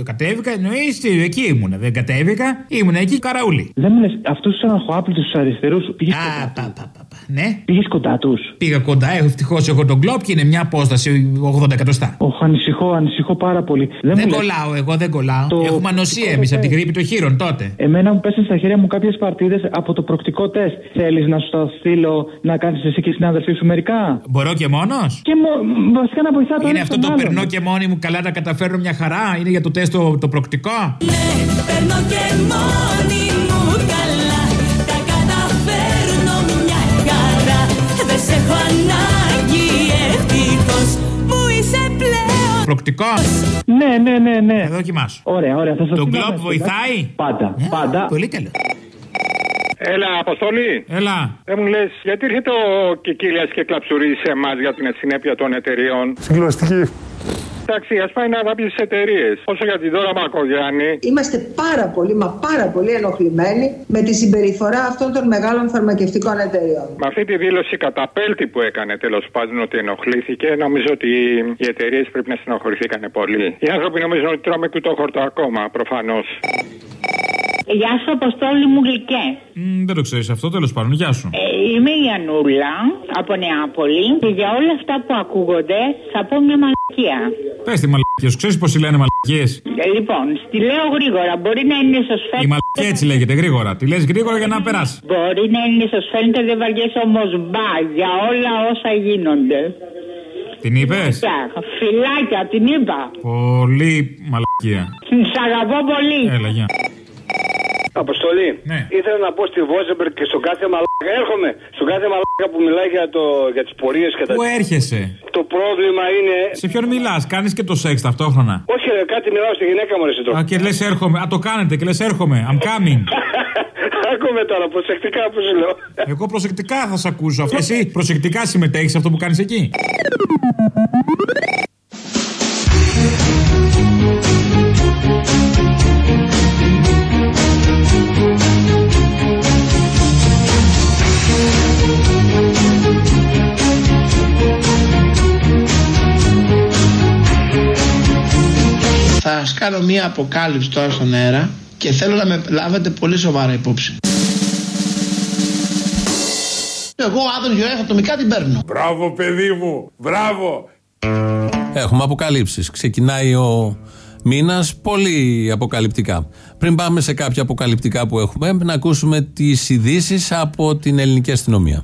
κατέβηκα, εννοείς, εκεί ήμουνα. Δεν κατέβηκα, ήμουνα εκεί καραούλη. Δεν μου λες, αυτούς τους αναχωάπλητους τους αριστερούς πήγες κοντά. πα, πα, πα, πα. Ναι. Πήγες κοντά τους; Πήγα κοντά, ευτυχώς έχω τον κλοπ και είναι μια απόσταση 80 εκατοστά. Οχ, ανησυχώ, ανησυχώ πάρα πολύ. Δεν, μου λες- κολλάω, εγώ δεν κολλάω. Το Έχουμε ανοσία προκτικό εμείς από την τεστ. γρήπη των χείρων τότε. Εμένα μου πέσαν στα χέρια μου κάποιες παρτίδες από το προκτικό τεστ. Θέλεις να σου τα στείλω να κάνεις εσύ και οι συνάδελφοί σου μερικά; Μπορώ και μόνος; Και μο- βασικά να βοηθά το Είναι ένα αυτό τον το άλλον. περνώ και μόνη μου καλά τα καταφέρνω μια χαρά; Είναι για το τεστ το, το προκτικό; Παίρνω και μόνη ανάγκη ευτυχώς Μου είσαι πλέον Προκτικό. Ναι, ναι, ναι, ναι. Θα δοκιμάσω. Ωραία, ωραία. Θα σας Το στείλω γκλοπ αμέσως, βοηθάει; εντάξει. Πάντα, πάντα. Πολύ καλό. Έλα, Αποστολή. Έλα. Δεν μου λες, γιατί ήρθε ο Κικίλιας και κλαψουρί σε εμάς για την συνέπεια των εταιριών; Συγκλωστική. Εντάξει, ας πάει να βάψει τι εταιρείες. Όσο για την Δώρα Μακογιάννη. Είμαστε πάρα πολύ, μα πάρα πολύ ενοχλημένοι με τη συμπεριφορά αυτών των μεγάλων φαρμακευτικών εταιριών. Με αυτή τη δήλωση καταπέλτη που έκανε τέλος πάντων ότι ενοχλήθηκε, νομίζω ότι οι εταιρείες πρέπει να στενοχωρηθήκαν πολύ. Οι άνθρωποι νομίζουν ότι τρώμε κουτόχορτο ακόμα, προφανώς. Γεια σου, Αποστόλη μου γλυκέ. Μ, δεν το ξέρεις αυτό, τέλος πάντων. Γεια σου. Ε, είμαι η Ανούλα από Νεάπολη και για όλα αυτά που ακούγονται θα πω μια μαλακία. Πες τη μαλακία σου, ξέρεις πώς λένε μαλακίες; Ε, λοιπόν, στη λέω γρήγορα. Μπορεί να είναι σα Η φαίνεται. μαλακία έτσι λέγεται, γρήγορα. Τη λες γρήγορα για να περάσει. Μπορεί να είναι σα φαίνεται δεν βαριέσαι όμως μπα για όλα όσα γίνονται. Την είπες; Φιλάκια, Φιλάκια, την είπα. Πολύ μαλακία. Σ' αγαπώ πολύ. Έλα, γεια. Αποστολή. Ναι. Ήθελα να πω στη Βόζεμπεργκ και στον κάθε μαλάκα. Έρχομαι. Στον κάθε μαλάκα που μιλάει για, το, για τις πορείες και τα Πού έρχεσαι; Το πρόβλημα είναι. Σε ποιον μιλάς, κάνεις και το σεξ ταυτόχρονα; Όχι, ρε, κάτι μιλάω στη γυναίκα μου, ρε, εσύ Α, τώρα. και λες έρχομαι. Α, το κάνετε και λες έρχομαι. I'm coming. Άκουμε τώρα, προσεκτικά που σου λέω. Εγώ προσεκτικά θα σε ακούσω. Εσύ προσεκτικά συμμετέχεις σε αυτό που κάνεις εκεί; Θα σας κάνω μία αποκάλυψη τώρα στον αέρα και θέλω να με λάβετε πολύ σοβαρά υπόψη. Εγώ Άδων Γιωράφη ατομικά την παίρνω. Μπράβο, παιδί μου. Μπράβο. Έχουμε αποκαλύψεις. Ξεκινάει ο μήνας πολύ αποκαλυπτικά. Πριν πάμε σε κάποια αποκαλυπτικά που έχουμε, να ακούσουμε τις ειδήσεις από την ελληνική αστυνομία.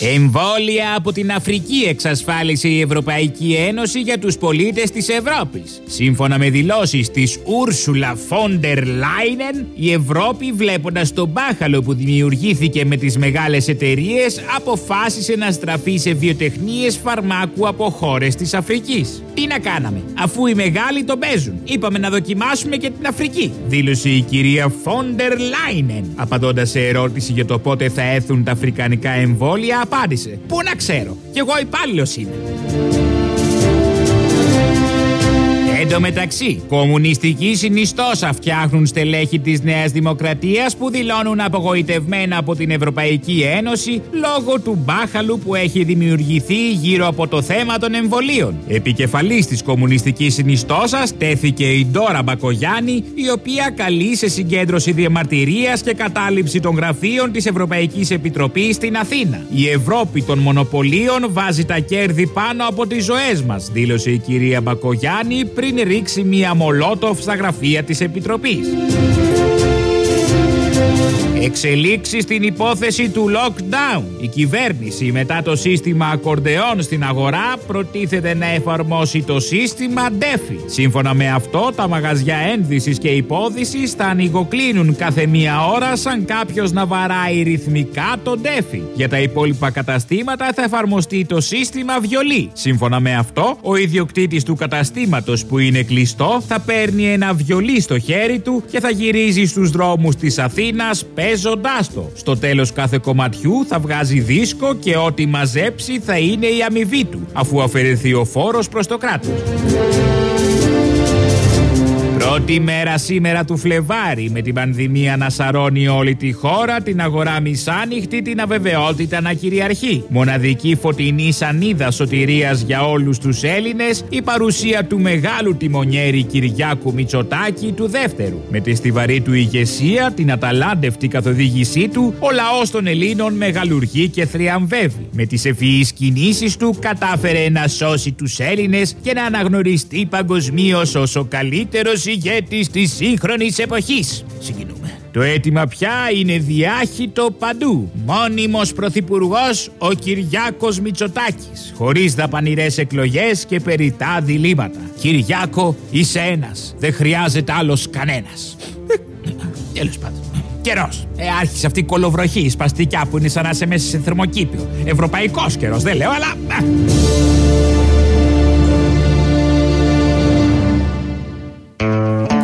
Εμβόλια από την Αφρική εξασφάλισε η Ευρωπαϊκή Ένωση για τους πολίτες της Ευρώπης. Σύμφωνα με δηλώσεις της Ούρσουλα Φόντερ Λάινεν, η Ευρώπη βλέποντας τον μπάχαλο που δημιουργήθηκε με τις μεγάλες εταιρείες αποφάσισε να στραφεί σε βιοτεχνίες φαρμάκου από χώρες της Αφρικής. Τι να κάναμε, αφού οι μεγάλοι τον παίζουν. Είπαμε να δοκιμάσουμε και την Αφρική, δήλωσε η κυρία Φόντερ Λάινεν. Απαντώντας σε ερώτηση για το πότε θα έρθουν τα αφρικανικά εμβόλια, απάντησε: Πού να ξέρω, κι εγώ υπάλληλος είμαι. Εν τω μεταξύ, κομμουνιστικοί συνιστόσα φτιάχνουν στελέχη της Νέας Δημοκρατίας που δηλώνουν απογοητευμένα από την Ευρωπαϊκή Ένωση λόγω του μπάχαλου που έχει δημιουργηθεί γύρω από το θέμα των εμβολίων. Επικεφαλής της κομμουνιστικής συνιστόσα τέθηκε η Ντόρα Μπακογιάννη, η οποία καλεί σε συγκέντρωση διαμαρτυρίας και κατάληψη των γραφείων της Ευρωπαϊκής Επιτροπής στην Αθήνα. Η Ευρώπη των μονοπωλίων βάζει τα κέρδη πάνω από τις ζωές μας, δήλωσε η κυρία Μπακογιάννη πριν ρίξει μία μολότοφ στα γραφεία της Επιτροπής. Εξελίξεις στην υπόθεση του lockdown. Η κυβέρνηση μετά το σύστημα ακορντεών στην αγορά προτίθεται να εφαρμόσει το σύστημα DEFI. Σύμφωνα με αυτό, τα μαγαζιά ένδυσης και υπόδυσης θα ανοιγοκλίνουν κάθε μία ώρα σαν κάποιος να βαράει ρυθμικά το DEFI. Για τα υπόλοιπα καταστήματα θα εφαρμοστεί το σύστημα βιολί. Σύμφωνα με αυτό, ο ιδιοκτήτης του καταστήματος που είναι κλειστό θα παίρνει ένα βιολί στο χέρι του και θα γυρίζει στους δρόμους της Αθήνας παίζοντάς το. Στο τέλος κάθε κομματιού θα βγάζει δίσκο και ό,τι μαζέψει θα είναι η αμοιβή του, αφού αφαιρεθεί ο φόρος προς το κράτος. Πρώτη μέρα σήμερα του Φλεβάρι με την πανδημία να σαρώνει όλη τη χώρα, την αγορά μισάνυχτη, την αβεβαιότητα να κυριαρχεί. Μοναδική φωτεινή σανίδα σωτηρίας για όλους τους Έλληνες, η παρουσία του μεγάλου τιμονιέρη Κυριάκου Μητσοτάκη του δεύτερου. Με τη στιβαρή του ηγεσία, την αταλάντευτη καθοδήγησή του, ο λαός των Ελλήνων μεγαλουργεί και θριαμβεύει. Με τις ευφυείς κινήσεις του κατάφερε να σώσει τους Έλληνες και να αναγνωριστεί παγκοσμίως ως ο καλύτερος ηγέτης της σύγχρονης εποχής. Συγκινούμε. Το αίτημα πια είναι διάχυτο παντού. Μόνιμος πρωθυπουργός ο Κυριάκος Μητσοτάκης. Χωρίς δαπανηρές εκλογές και περιτά διλήμματα. Κυριάκο είσαι ένας. Δεν χρειάζεται άλλος κανένας. Τέλος πάντων. Καιρός. Ε, άρχισε αυτή η κολοβροχή, η σπαστικιά που είναι σαν να είσαι μέσα σε θερμοκήπιο. Ευρωπαϊκός καιρός, δεν λέω, αλλά.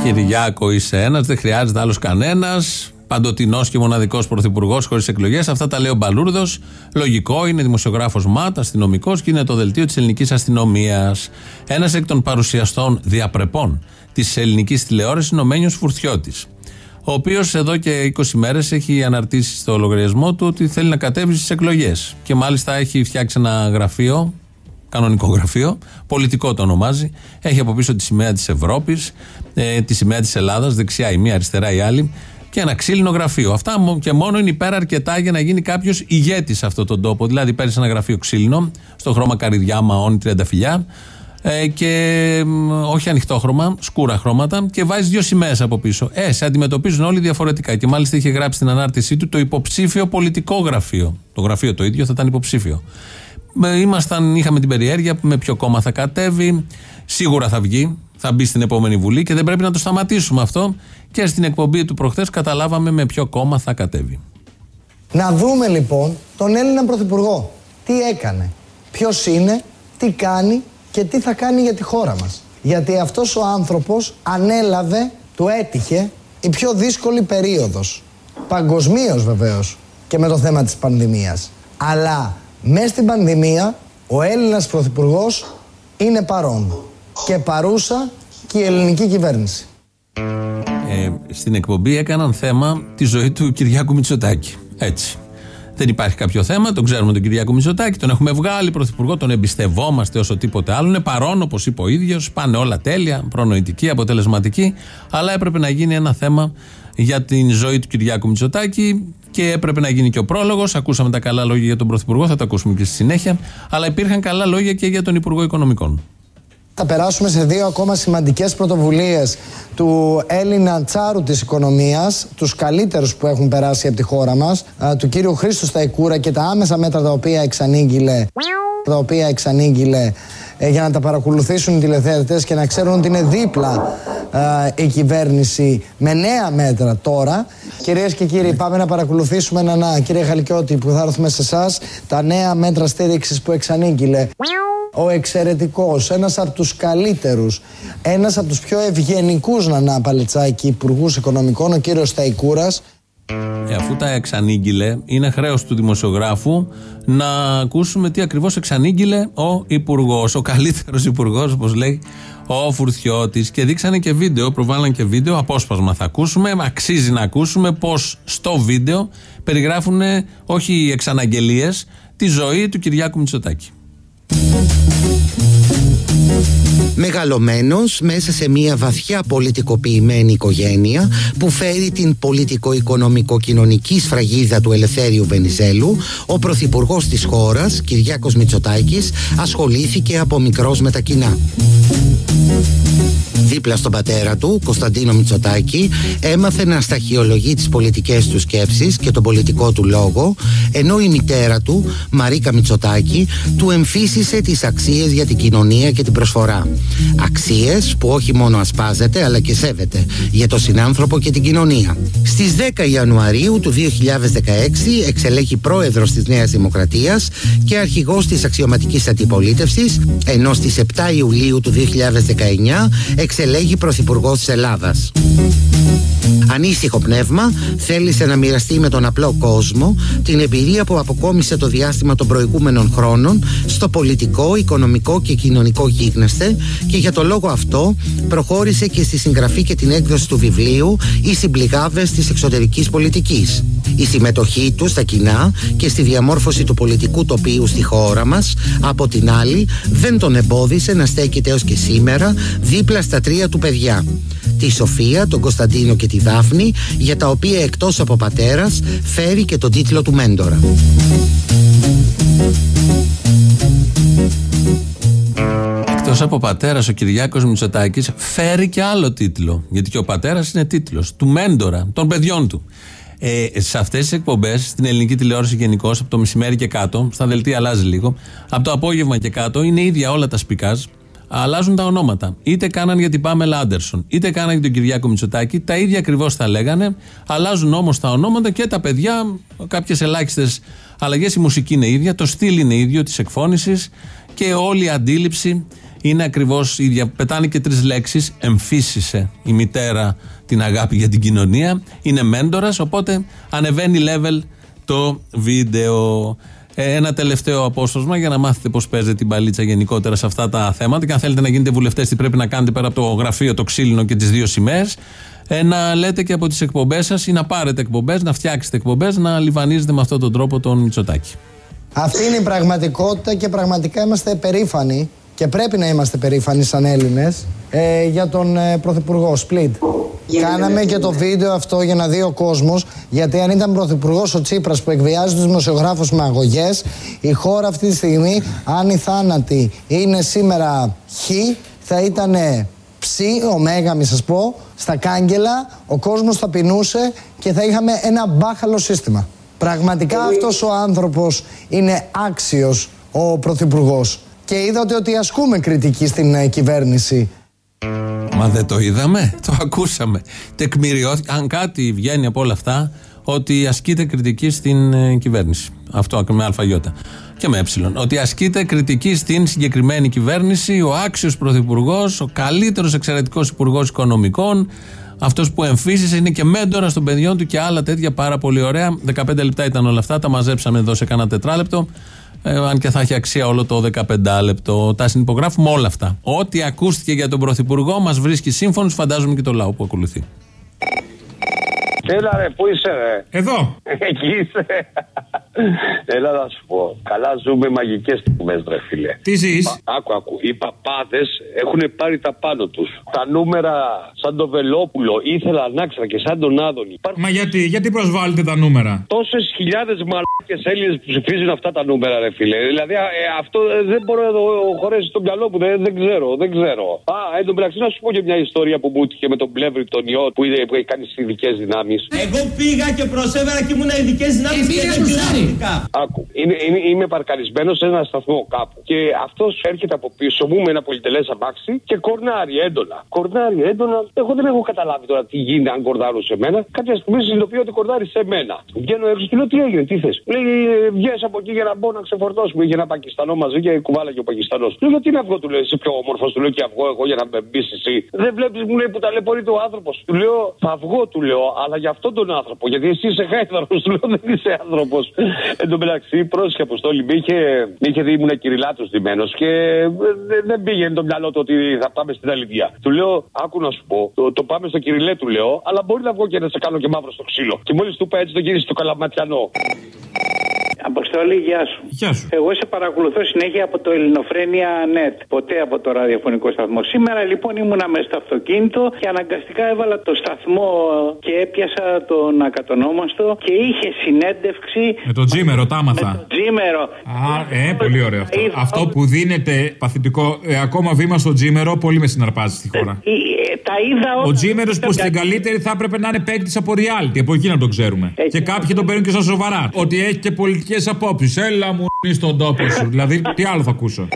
Κυριάκο είσαι ένας, δεν χρειάζεται άλλος κανένας. Παντοτινός και μοναδικός πρωθυπουργός χωρίς εκλογές. Αυτά τα λέει ο Μπαλούρδος. Λογικό, είναι δημοσιογράφος ΜΑΤ, αστυνομικός και είναι το δελτίο της ελληνικής αστυνομίας. Ένας εκ των παρουσιαστών διαπρεπών της ελληνικής τηλεόρασης είναι ο Μένιος Φουρτιώτης. Ο οποίος εδώ και 20 μέρες έχει αναρτήσει στο λογαριασμό του ότι θέλει να κατέβει στις εκλογές. Και μάλιστα έχει φτιάξει ένα γραφείο κανονικό γραφείο, πολιτικό το ονομάζει. Έχει από πίσω τη σημαία της Ευρώπης, ε, τη σημαία της Ελλάδας, δεξιά η μία, αριστερά η άλλη και ένα ξύλινο γραφείο. Αυτά μο- και μόνο είναι υπέρα αρκετά για να γίνει κάποιος ηγέτης σε αυτόν τον τόπο. Δηλαδή, παίρνεις ένα γραφείο ξύλινο, στο χρώμα καριδιά, μαόνι, τριανταφυλιά, ε, και μ, όχι ανοιχτό χρώμα, σκούρα χρώματα και βάζεις δύο σημαίες από πίσω. Ε, σε αντιμετωπίζουν όλοι διαφορετικά. Και μάλιστα είχε γράψει στην ανάρτησή του το υποψήφιο πολιτικό γραφείο. Το γραφείο το ίδιο θα ήταν υποψήφιο. Με- Ήμασταν, είχαμε την περιέργεια με ποιο κόμμα θα κατέβει. Σίγουρα θα βγει, θα μπει στην επόμενη Βουλή και δεν πρέπει να το σταματήσουμε αυτό. Και στην εκπομπή του προχθές καταλάβαμε με ποιο κόμμα θα κατέβει. Να δούμε λοιπόν τον Έλληνα Πρωθυπουργό. Τι έκανε, ποιος είναι, τι κάνει και τι θα κάνει για τη χώρα μας. Γιατί αυτός ο άνθρωπος ανέλαβε, του έτυχε, η πιο δύσκολη περίοδος. Παγκοσμίως βεβαίως και με το θέμα της πανδημίας. Αλλά μέσα στην πανδημία ο Έλληνας Πρωθυπουργός είναι παρόν. Και παρούσα και η ελληνική κυβέρνηση. Ε, στην εκπομπή έκαναν θέμα τη ζωή του Κυριάκου Μητσοτάκη. Έτσι. Δεν υπάρχει κάποιο θέμα, τον ξέρουμε τον Κυριάκο Μητσοτάκη, τον έχουμε βγάλει πρωθυπουργό, τον εμπιστευόμαστε όσο τίποτε άλλο. Είναι παρόν, όπως είπε ο ίδιος, πάνε όλα τέλεια, προνοητική, αποτελεσματική. Αλλά έπρεπε να γίνει ένα θέμα για την ζωή του Κυριάκου Μητσοτάκη και έπρεπε να γίνει και ο πρόλογος. Ακούσαμε τα καλά λόγια για τον Πρωθυπουργό, θα τα ακούσουμε και στη συνέχεια. Αλλά υπήρχαν καλά λόγια και για τον Υπουργό Οικονομικών. Θα περάσουμε σε δύο ακόμα σημαντικές πρωτοβουλίες του Έλληνα τσάρου της οικονομίας, τους καλύτερους που έχουν περάσει από τη χώρα μας, α, του κύριου Χρήστο Σταϊκούρα και τα άμεσα μέτρα τα οποία εξανήγγειλε, τα οποία εξανήγγειλε ε, για να τα παρακολουθήσουν οι τηλεθεατές και να ξέρουν ότι είναι δίπλα α, η κυβέρνηση με νέα μέτρα τώρα. Κυρίες και κύριοι, πάμε να παρακολουθήσουμε έναν, α, κύριε Χαλικιώτη, που θα έρθουμε σε εσάς τα νέα μέτρα στήριξης που εξανήγγειλε ο εξαιρετικός, ένας από τους καλύτερους, ένας από τους πιο ευγενικούς Νανά Παλετσάκη υπουργούς Οικονομικών, ο κύριος Σταϊκούρας. Ε, αφού τα εξανήγγειλε, είναι χρέος του δημοσιογράφου να ακούσουμε τι ακριβώς εξανήγγειλε ο Υπουργός, ο καλύτερος Υπουργός, όπως λέει ο Φουρτιώτης. Και δείξανε και βίντεο, προβάλλαν και βίντεο, απόσπασμα θα ακούσουμε. Αξίζει να ακούσουμε πώς στο βίντεο περιγράφουν όχι εξαναγγελίες, τη ζωή του Κυριάκου Μητσοτάκη. Μεγαλωμένος μέσα σε μια βαθιά πολιτικοποιημένη οικογένεια που φέρει την πολιτικο-οικονομικο-κοινωνική σφραγίδα του Ελευθέριου Βενιζέλου, ο πρωθυπουργός της χώρας, Κυριάκος Μητσοτάκης, ασχολήθηκε από μικρός με τα κοινά. Δίπλα στον πατέρα του, Κωνσταντίνο Μητσοτάκη, έμαθε να σταχυολογεί τις πολιτικές του σκέψεις και τον πολιτικό του λόγο, ενώ η μητέρα του, Μαρίκα Μητσοτάκη, του εμφύσισε τις αξίες για την κοινωνία και την προσφορά. Αξίες που όχι μόνο ασπάζεται αλλά και σέβεται για τον συνάνθρωπο και την κοινωνία. Στις 10 Ιανουαρίου του 2016 εξελέγει πρόεδρος της Νέας Δημοκρατίας και αρχηγός της αξιωματικής αντιπολίτευσης, ενώ στις 7 Ιουλίου του 2019 εξελέγει πρωθυπουργός της Ελλάδας. Ανήσυχο πνεύμα θέλησε να μοιραστεί με τον απλό κόσμο την εμπειρία που αποκόμισε το διάστημα των προηγούμενων χρόνων στο πολιτικό, οικονομικό και κοινωνικό γίγνεσθε και για το λόγο αυτό προχώρησε και στη συγγραφή και την έκδοση του βιβλίου «Οι συμπληγάβες της εξωτερικής πολιτικής». Η συμμετοχή του στα κοινά και στη διαμόρφωση του πολιτικού τοπίου στη χώρα μας, από την άλλη, δεν τον εμπόδισε να στέκεται έως και σήμερα δίπλα στα τρία του παιδιά. Τη Σοφία, τον Κωνσταντίνο και τη Δάφνη, για τα οποία εκτός από πατέρας φέρει και τον τίτλο του Μέντορα. Εκτός από πατέρας, ο Κυριάκος Μητσοτάκης φέρει και άλλο τίτλο. Γιατί και ο πατέρας είναι τίτλος του μέντορα των παιδιών του. Ε, σε αυτές τις εκπομπές, στην ελληνική τηλεόραση γενικώ, από το μεσημέρι και κάτω, στα δελτία αλλάζει λίγο, από το απόγευμα και κάτω, είναι ίδια όλα τα σπικάζ. Αλλάζουν τα ονόματα. Είτε κάναν για την Πάμελα Άντερσον, είτε κάναν για τον Κυριάκο Μητσοτάκη. Τα ίδια ακριβώς τα λέγανε. Αλλάζουν όμως τα ονόματα και τα παιδιά, κάποιες ελάχιστες αλλαγές. Η μουσική είναι ίδια, το στυλ είναι ίδιο της εκφώνησης και όλη η αντίληψη είναι ακριβώς ίδια. Πετάνε και τρεις λέξεις. Εμφύσισε η μητέρα την αγάπη για την κοινωνία. Είναι μέντορας, οπότε ανεβαίνει level το βίντεο. Ε, Ένα τελευταίο απόσπασμα για να μάθετε πώς παίζετε την παλίτσα γενικότερα σε αυτά τα θέματα. Και αν θέλετε να γίνετε βουλευτές, τι πρέπει να κάνετε πέρα από το γραφείο, το ξύλινο και τις δύο σημαίες. Ε, να λέτε και από τις εκπομπές σας ή να πάρετε εκπομπές, να φτιάξετε εκπομπές, να λιβανίζετε με αυτόν τον τρόπο τον Μητσοτάκη. Αυτή είναι η πραγματικότητα και πραγματικά είμαστε περήφανοι και πρέπει να είμαστε περήφανοι σαν Έλληνες ε, για τον ε, Πρωθυπουργό Split. Κάναμε και το βίντεο αυτό για να δει ο κόσμος γιατί αν ήταν Πρωθυπουργός ο Τσίπρας που εκβιάζει τους δημοσιογράφους με αγωγές η χώρα αυτή τη στιγμή αν οι θάνατοι είναι σήμερα χ θα ήταν ψ, ωμέγα μη σας πω, στα κάγκελα ο κόσμος θα πεινούσε και θα είχαμε ένα μπάχαλο σύστημα. Πραγματικά αυτός ο άνθρωπος είναι άξιος ο Πρωθυπουργός. Και είδατε ότι ασκούμε κριτική στην ε, κυβέρνηση. Μα δεν το είδαμε, το ακούσαμε. Τεκμηριώθηκε, αν κάτι βγαίνει από όλα αυτά, ότι ασκείται κριτική στην ε, κυβέρνηση. Αυτό με αλφαγιώτα και με ε. Ότι ασκείται κριτική στην συγκεκριμένη κυβέρνηση, ο άξιος πρωθυπουργός, ο καλύτερος εξαιρετικός υπουργός οικονομικών, αυτός που εμφύσισε είναι και μέντορα των παιδιών του και άλλα τέτοια πάρα πολύ ωραία. 15 λεπτά ήταν όλα αυτά, τα μαζέψαμε εδώ σε κανένα τετράλεπτο. Ε, αν και θα έχει αξία όλο το 15 λεπτό. Τα συνυπογράφουμε όλα αυτά. Ό,τι ακούστηκε για τον Πρωθυπουργό μας βρίσκει σύμφωνος, φαντάζομαι και το λαό που ακολουθεί. Έλα ρε, πού είσαι ρε; Εδώ. Εκεί είσαι. Έλα να σου πω. Καλά ζούμε μαγικές στιγμές ρε φίλε. Τι ζεις; Μα, Άκου, άκου. Οι παπάδες έχουν πάρει τα πάνω τους. Τα νούμερα σαν το Βελόπουλο ήθελα να ξέρω και σαν τον Άδωνη. Μα γιατί, γιατί προσβάλλετε τα νούμερα; Τόσες χιλιάδες μαλάκες Έλληνες που ψηφίζουν αυτά τα νούμερα, ρε φίλε. Δηλαδή ε, αυτό ε, δεν μπορώ να το χωρέσει στο μυαλό μου. Δεν, δεν ξέρω, δεν ξέρω. Α, εν τω μεταξύ να σου πω και μια ιστορία που μου έτυχε με τον Πλεύρη τον ιό που, είναι, που έχει κάνει στι ειδικές δυνάμεις. Εγώ πήγα και προσέβερα και ήμουν ειδικές δυνάμεις και δεν κλάφτηκα. Άκου, είναι, είναι, είμαι παρκαρισμένος σε ένα σταθμό κάπου. Και αυτός έρχεται από πίσω μου με ένα πολυτελέ αμάξι και κορνάρει έντονα. Κορνάρει έντονα. Εγώ δεν έχω καταλάβει τώρα τι γίνεται αν κορδάρουν σε μένα. Κάποια στιγμή συνειδητοποιώ ότι κορδάρει σε μένα. Βγαίνω έξω και λέω τι έγινε, τι θες; Λέει βγαίνει από εκεί για να μπω να ξεφορτώσουμε. Είχε ένα Πακιστανό μαζί και κουβάλα και ο Πακιστανός. Λέω γιατί είναι αυγό του λέει, είσαι πιο όμορφος. Του λέω και αυγό εγώ για να με μπεις εσύ. Δεν βλέπεις μου λέει που ταλαιπωρείται ο άνθρωπος. Του λέω θα αυγό του λέω, αλλά για αυτόν τον άνθρωπο. Γιατί εσύ είσαι χάιδαρος. Του λέω δεν είσαι άνθρωπος. Εν τω μεταξύ πρόσεχε αποστόλη με είχε, με είχε δει ήμουν κυριλάτος δημένο και δεν, δεν πήγαινε το μυαλό του ότι θα πάμε στην αλήθεια. Του λέω, άκου να σου πω, το, το πάμε στο κυριλέ του λέω, αλλά μπορεί να βγω και να σε κάνω και μαύρο στο ξύλο. Και μόλις του είπα έτσι το γύρισε στο καλαματιανό. Αποστολή, γεια σου. Γεια σου. Εγώ σε παρακολουθώ συνέχεια από το Ελληνοφρένια Net. Ποτέ από το ραδιοφωνικό σταθμό. Σήμερα λοιπόν ήμουνα μέσα στο αυτοκίνητο και αναγκαστικά έβαλα το σταθμό και έπιασα τον ακατονόμαστο και είχε συνέντευξη. Με τον Τζίμερο, τα άμαθα. Με τον Τζίμερο. Α, ε, πολύ ωραίο αυτό. Είδα- Αυτό που δίνεται παθητικό ε, ακόμα βήμα στο Τζίμερο, πολύ με συναρπάζει στη χώρα. Ε, ε, τα είδα όλα. Ο Τζίμερος που στην καλύτερη θα έπρεπε να είναι παίκτης από reality, από εκεί να τον ξέρουμε. Και κάποιοι τον παίρνουν και στα σοβαρά. Ότι έχει και πολιτικές απόψεις. Έλα μου στον τόπο σου. δηλαδή, τι άλλο θα ακούσω;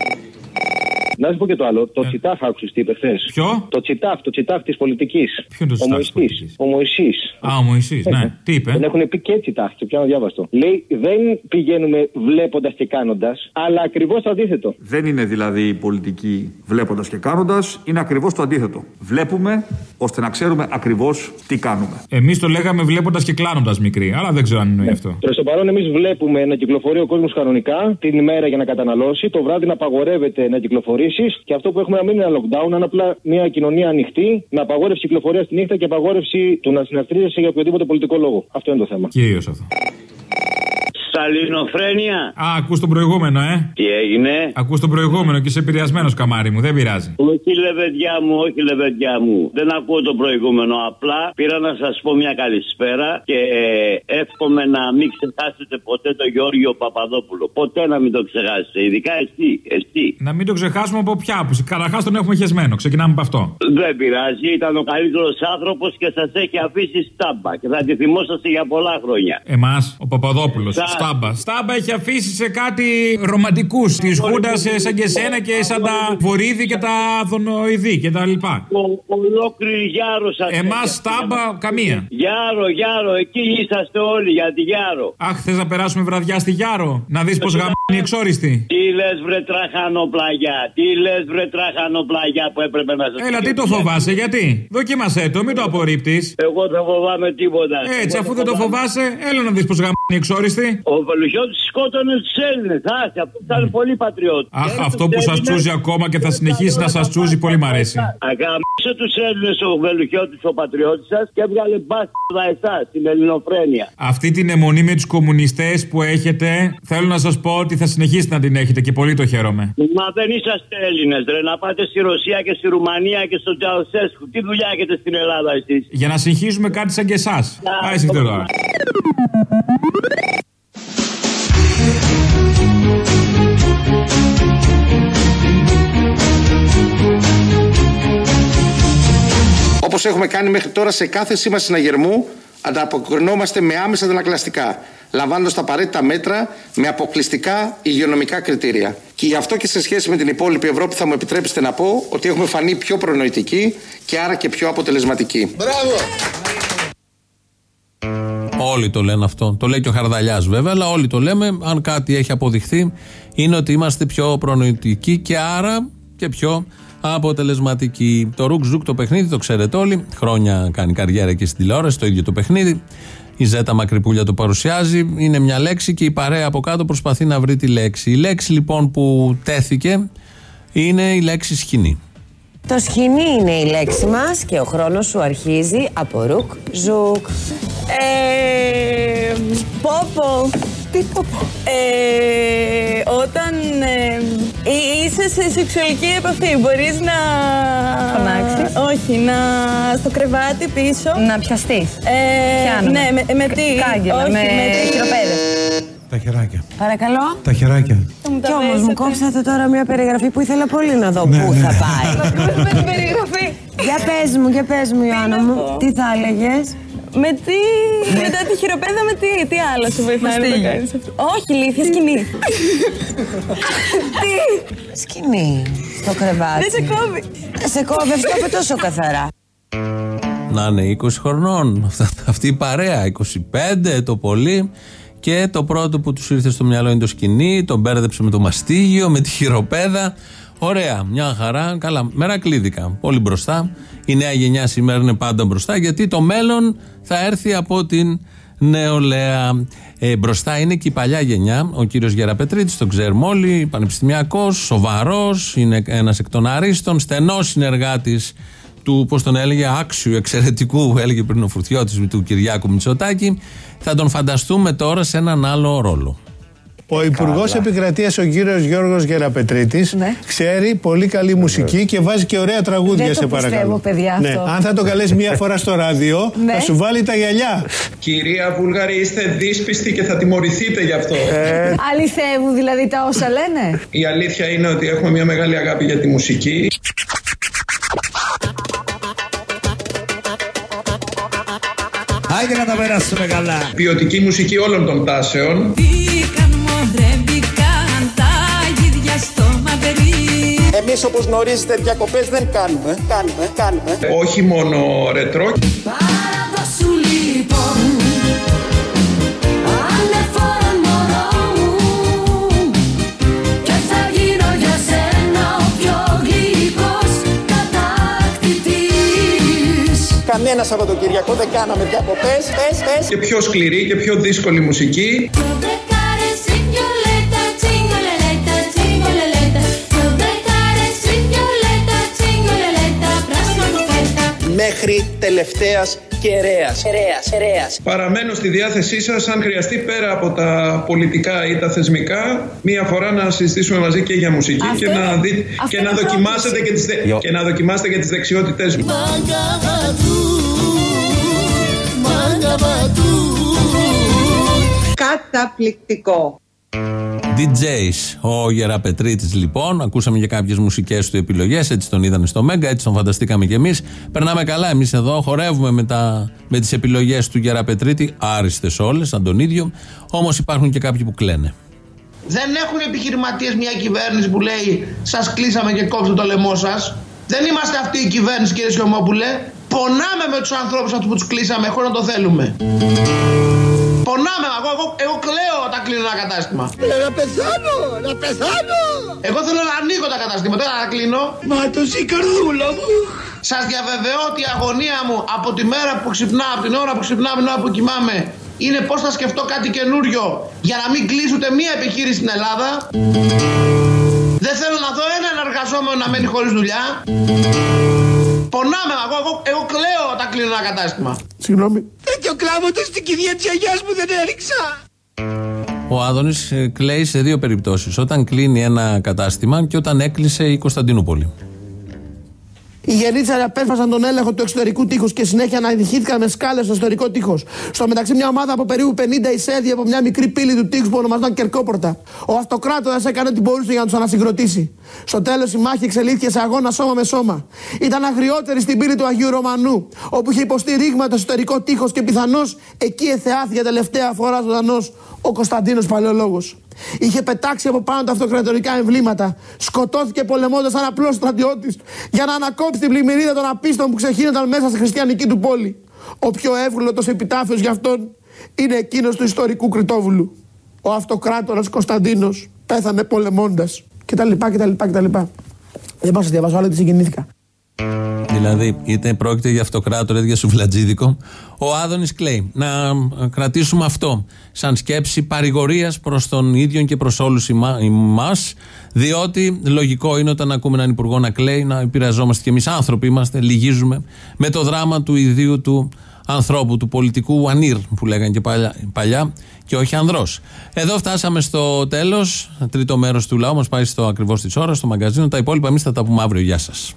Να σου πω και το άλλο. Το Τσιτάφ άκουσες τι είπε χθες; Ποιο; Το Τσιτάφ, το Τσιτάφ της πολιτικής. Ποιο είναι το Ο Τσιτάφ Μωυσής. Ο Μωυσής. Α, ο Μωυσής, ναι. Τι είπε; Τον έχουν πει και Τσιτάφ, και πιάνω διάβαστο. Λέει δεν πηγαίνουμε βλέποντας και κάνοντας, αλλά ακριβώς το αντίθετο. Δεν είναι δηλαδή η πολιτική βλέποντας και κάνοντας, είναι ακριβώς το αντίθετο. Βλέπουμε ώστε να ξέρουμε ακριβώς τι κάνουμε. Εμείς το λέγαμε βλέποντας και κλάνοντας μικρή, αλλά δεν ξέρω αν εννοεί αυτό. Προς το παρόν, εμείς βλέπουμε να κυκλοφορεί ο κόσμος κανονικά την ημέρα για να καταναλώσει, το βράδυ να απαγορεύεται να κυκλοφορήσει και αυτό που έχουμε να μην είναι ένα lockdown, είναι απλά μια κοινωνία ανοιχτή, με απαγόρευση κυκλοφορίας τη νύχτα και απαγόρευση του να συναρτίζεσαι για οποιοδήποτε πολιτικό λόγο. Αυτό είναι το θέμα. Κυρίως αυτό. Σαλινοφρένια. Α, ακούς τον προηγούμενο, ε. Τι έγινε; Ακούς τον προηγούμενο και είσαι επηρεασμένο καμάρι μου, δεν πειράζει. Όχι λεβεντιά μου, όχι λεβεντιά μου. Δεν ακούω το προηγούμενο. Απλά πήρα να σας πω μια καλησπέρα και ε, εύχομαι να μην ξεχάσετε ποτέ τον Γιώργιο Παπαδόπουλο. Ποτέ να μην το ξεχάσετε. Ειδικά εσύ. εσύ. Να μην το ξεχάσουμε από ποια άποψη. Καταρχάς τον έχουμε χεσμένο. Ξεκινάμε από αυτό. Δεν πειράζει, ήταν ο καλύτερος άνθρωπος και σας έχει αφήσει στάμπα και θα τη θυμόσαστε για πολλά χρόνια. Εμάς, ο Παπαδόπουλος. Στα- Στάμπα. Στάμπα έχει αφήσει σε κάτι ρομαντικούς της Χούντας σαν και εσένα και σαν τα Βορύδη και τα Δονοειδή και τα λοιπά. Ολόκληρη Γιάρο σας. Εμάς στάμπα καμία. Γιάρο, Γιάρο, εκεί είσαστε όλοι για τη Γιάρο. Αχ, θες να περάσουμε βραδιά στη Γιάρο; Να δεις πω γαμμένη η εξόριστη. Τι λες, βρε τραχανοπλαγιά, τι λες, βρε τραχανοπλαγιά που έπρεπε να σας Έλα, τι το φοβάσαι, γιατί; Δοκίμασέ το, μην το απορρίπτεις. Εγώ δεν φοβάμαι τίποτα. Έτσι, Εγώ αφού δεν το φοβάσαι, έλα να δεις πω γαμμένη η εξόριστη. Ο Βελουχιώτη σκότωνε τους Έλληνες. Άσε, αυτό ήταν πολύ πατριώτη. Αχ, αυτό που σας τσούζει ακόμα και θα συνεχίσει να σας τσούζει, πολύ μ' αρέσει. Αγάμισε τους Έλληνες ο Βελουχιώτη ο πατριώτης σας και έβγαλε μπάστα εσάς την ελληνοφρένεια. Αυτή την αιμονή με τους κομμουνιστές που έχετε, θέλω να σας πω ότι θα συνεχίσετε να την έχετε και πολύ το χαίρομαι. Μα δεν είσαστε Έλληνες, ρε. Να πάτε στη Ρωσία και στη Ρουμανία και στον Τζαουσέσκου. Τι δουλειά έχετε στην Ελλάδα εσείς; Για να συγχύζουμε κάτι σαν και εσάς. Α, εσύ τώρα. Όπως έχουμε κάνει μέχρι τώρα σε κάθε σήμα συναγερμού, ανταποκρινόμαστε με άμεσα αντανακλαστικά, λαμβάνοντας τα απαραίτητα μέτρα με αποκλειστικά υγειονομικά κριτήρια. Και γι' αυτό και σε σχέση με την υπόλοιπη Ευρώπη θα μου επιτρέψετε να πω ότι έχουμε φανεί πιο προνοητικοί και άρα και πιο αποτελεσματικοί. Όλοι το λένε αυτό. Το λέει και ο Χαρδαλιάς βέβαια, αλλά όλοι το λέμε. Αν κάτι έχει αποδειχθεί, είναι ότι είμαστε πιο προνοητικοί και άρα και πιο αποτελεσματικοί. Το ρουκ ζουκ το παιχνίδι το ξέρετε όλοι. Χρόνια κάνει καριέρα και στην τηλεόραση, το ίδιο το παιχνίδι. Η Ζέτα Μακρυπούλια το παρουσιάζει. Είναι μια λέξη και η παρέα από κάτω προσπαθεί να βρει τη λέξη. Η λέξη λοιπόν που τέθηκε είναι η λέξη σκηνή. Το σκηνή είναι η λέξη μας και ο χρόνος σου αρχίζει από ρουκ ζουκ. Ε, πόπο. Τι πόπο. Ε, όταν ε, εί- είσαι σε σεξουαλική επαφή, μπορείς να... Φωνάξεις. Όχι, να... στο κρεβάτι πίσω. Να πιαστείς. Ε, Πιάνουμε. ναι, με, με τι. Κάγκελα, Όχι, με τι. χειροπέδες. Τα χεράκια. Παρακαλώ. Τα χεράκια. Κι όμως μου κόψατε τώρα μια περιγραφή που ήθελα πολύ να δω Ναι, πού ναι. θα πάει. Με την περιγραφή. Για πες μου, για πες μου Ιωάννα μου, τι θα έλεγες; Με τι. Μετά τη χειροπέδα, με τι, τι άλλο σου βοηθάει να το Μαστίγιο. κάνεις αυτό; Όχι, ηλίθεια, σκηνή. τι; Σκηνή στο κρεβάτι. Δεν σε κόβει. Δεν σε κόβει, αυτό είπε τόσο καθαρά. Να είναι 20 χρονών. Αυτά- Αυτή η παρέα, 25 το πολύ. Και το πρώτο που τους ήρθε στο μυαλό είναι το σκηνή. Τον μπέρδεψε με το μαστίγιο, με τη χειροπέδα. Ωραία, μια χαρά. Καλά, μερακλίδικα. Πολύ μπροστά. Η νέα γενιά σήμερα είναι πάντα μπροστά γιατί το μέλλον θα έρθει από την νεολαία. Ε, μπροστά είναι και η παλιά γενιά. Ο κύριος Γεραπετρίτης, τον ξέρουμε όλοι, πανεπιστημιακός, σοβαρός, είναι ένας εκ των αρίστων, στενός συνεργάτης του, πώς τον έλεγε, άξιου, εξαιρετικού, έλεγε πριν ο Φουρτιώτης του Κυριάκου Μητσοτάκη. Θα τον φανταστούμε τώρα σε έναν άλλο ρόλο. Ο Υπουργός Επικρατείας, ο κύριος Γιώργος Γεραπετρίτης, ξέρει πολύ καλή μουσική και βάζει και ωραία τραγούδια, Δεν σε το παρακαλώ. πιστεύω, παιδιά, Ναι. αυτό. Αν θα το καλέσει μία φορά στο ράδιο, Ναι. θα σου βάλει τα γυαλιά. Κυρία Βούλγαρη, είστε δύσπιστοι και θα τιμωρηθείτε γι' αυτό. Αληθεύουν δηλαδή τα όσα λένε. Η αλήθεια είναι ότι έχουμε μια μεγάλη αγάπη για τη μουσική. Άιντε να τα περάσουμε καλά. Ποιοτική μουσική όλων των τάσεων. Εμείς όπως γνωρίζετε διακοπές δεν κάνουμε, κάνουμε, κάνουμε. Όχι μόνο ρετρό. Παραδώσου λοιπόν ανεφόρον μωρό μου και θα γίνω για σένα ο πιο γλυκός κατάκτητης. Κανένα Σαββατοκυριακό δεν κάναμε διακοπές, πες, πες. Και πιο σκληρή και πιο δύσκολη μουσική. Μέχρι τελευταίας κεραίας. Κεραίας, κεραίας. Παραμένω στη διάθεσή σας αν χρειαστεί πέρα από τα πολιτικά ή τα θεσμικά μία φορά να συζητήσουμε μαζί και για μουσική Αυτό και είναι- να, δει, αυτό και, να είναι δοκιμάσετε πρόκληση. και, τις, δε- και να δοκιμάσετε και τις δεξιότητές μου. Καταπληκτικό. DJs. Ο Γεραπετρίτης λοιπόν. Ακούσαμε και κάποιες μουσικές του επιλογές. Έτσι τον είδαμε στο Μέγκα, έτσι τον φανταστήκαμε κι εμείς. Περνάμε καλά εμείς εδώ. Χορεύουμε με, τα, με τις επιλογές του Γεραπετρίτη. Άριστες όλες, σαν τον ίδιο. Όμως υπάρχουν και κάποιοι που κλαίνε. Δεν έχουν επιχειρηματίες μια κυβέρνηση που λέει Σας κλείσαμε και κόψτε το λαιμό σας. Δεν είμαστε αυτή η κυβέρνηση, κύριε Σιωμόπουλε. Πονάμε με τους ανθρώπους αυτούς που τους κλείσαμε, χωρίς να το θέλουμε. Πονάμε, εγώ, εγώ, εγώ κλαίω όταν κλείνω ένα κατάστημα. Να πεθάνω, να πεθάνω. Εγώ θέλω να ανοίγω τα καταστήματα, δεν να κλείνω. Μα το η καρδούλα μου. Σας διαβεβαιώ ότι η αγωνία μου από τη μέρα που ξυπνάω, από την ώρα που ξυπνάω, από την ώρα που κοιμάμαι, είναι πώς θα σκεφτώ κάτι καινούριο για να μην κλείσει ούτε μία επιχείρηση στην Ελλάδα. Δεν θέλω να δω έναν εργαζόμενο να μένει χωρίς δουλειά. Πονάμε, εγώ, εγώ, εγώ κλαίω όταν κλείνω ένα κατάστημα. Συγγνώμη. Τέτοιο κλάβο το στην κηδεία της γιαγιάς μου δεν έριξα. Ο Άδωνης κλαίει σε δύο περιπτώσεις. Όταν κλείνει ένα κατάστημα και όταν έκλεισε η Κωνσταντινούπολη. Οι γεννήθαροι απέφασαν τον έλεγχο του εξωτερικού τείχους και συνέχεια αναδειχθήκαν με σκάλες στο εσωτερικό τείχος. Στο μεταξύ, μια ομάδα από περίπου 50 εισέδη από μια μικρή πύλη του τείχους που ονομαζόταν Κερκόπορτα. Ο αυτοκράτορας έκανε ό,τι μπορούσε για να τους ανασυγκροτήσει. Στο τέλος, η μάχη εξελίχθηκε σε αγώνα σώμα με σώμα. Ήταν αγριότερη στην πύλη του Αγίου Ρωμανού, όπου είχε υποστεί ρήγμα το εσωτερικό τείχος και πιθανώς εκεί εθεάθη για τελευταία φορά ζωντανός ο Κωνσταντίνος Παλαιολόγος. Είχε πετάξει από πάνω τα αυτοκρατορικά εμβλήματα. Σκοτώθηκε πολεμώντας σαν απλό στρατιώτης για να ανακόψει την πλημμυρίδα των απίστων που ξεχύνονταν μέσα στη χριστιανική του πόλη. Ο πιο εύγλωτος επιτάφιος για αυτόν είναι εκείνος του ιστορικού Κρητόβουλου. Ο αυτοκράτορας Κωνσταντίνος πέθανε πολεμώντας. Κτλ. κτλ, κτλ. Δεν πάω να σας διαβάσω άλλο, γιατί συγκινήθηκα. Δηλαδή, είτε πρόκειται για αυτοκράτορα είτε για σουβλατζίδικο, ο Άδωνης κλαίει. Να ε, κρατήσουμε αυτό σαν σκέψη παρηγορίας προς τον ίδιο και προς όλους εμά, διότι λογικό είναι όταν ακούμε έναν υπουργό να κλαίει, να επηρεαζόμαστε κι εμείς άνθρωποι είμαστε, λυγίζουμε με το δράμα του ιδίου του ανθρώπου, του πολιτικού ανήρ που λέγανε και παλιά, παλιά και όχι ανδρός. Εδώ φτάσαμε στο τέλος. Τρίτο μέρος του λαού μας πάει στο ακριβώς της ώρας, στο μαγκαζίνο. Τα υπόλοιπα εμείς θα τα πούμε αύριο. Γεια σας.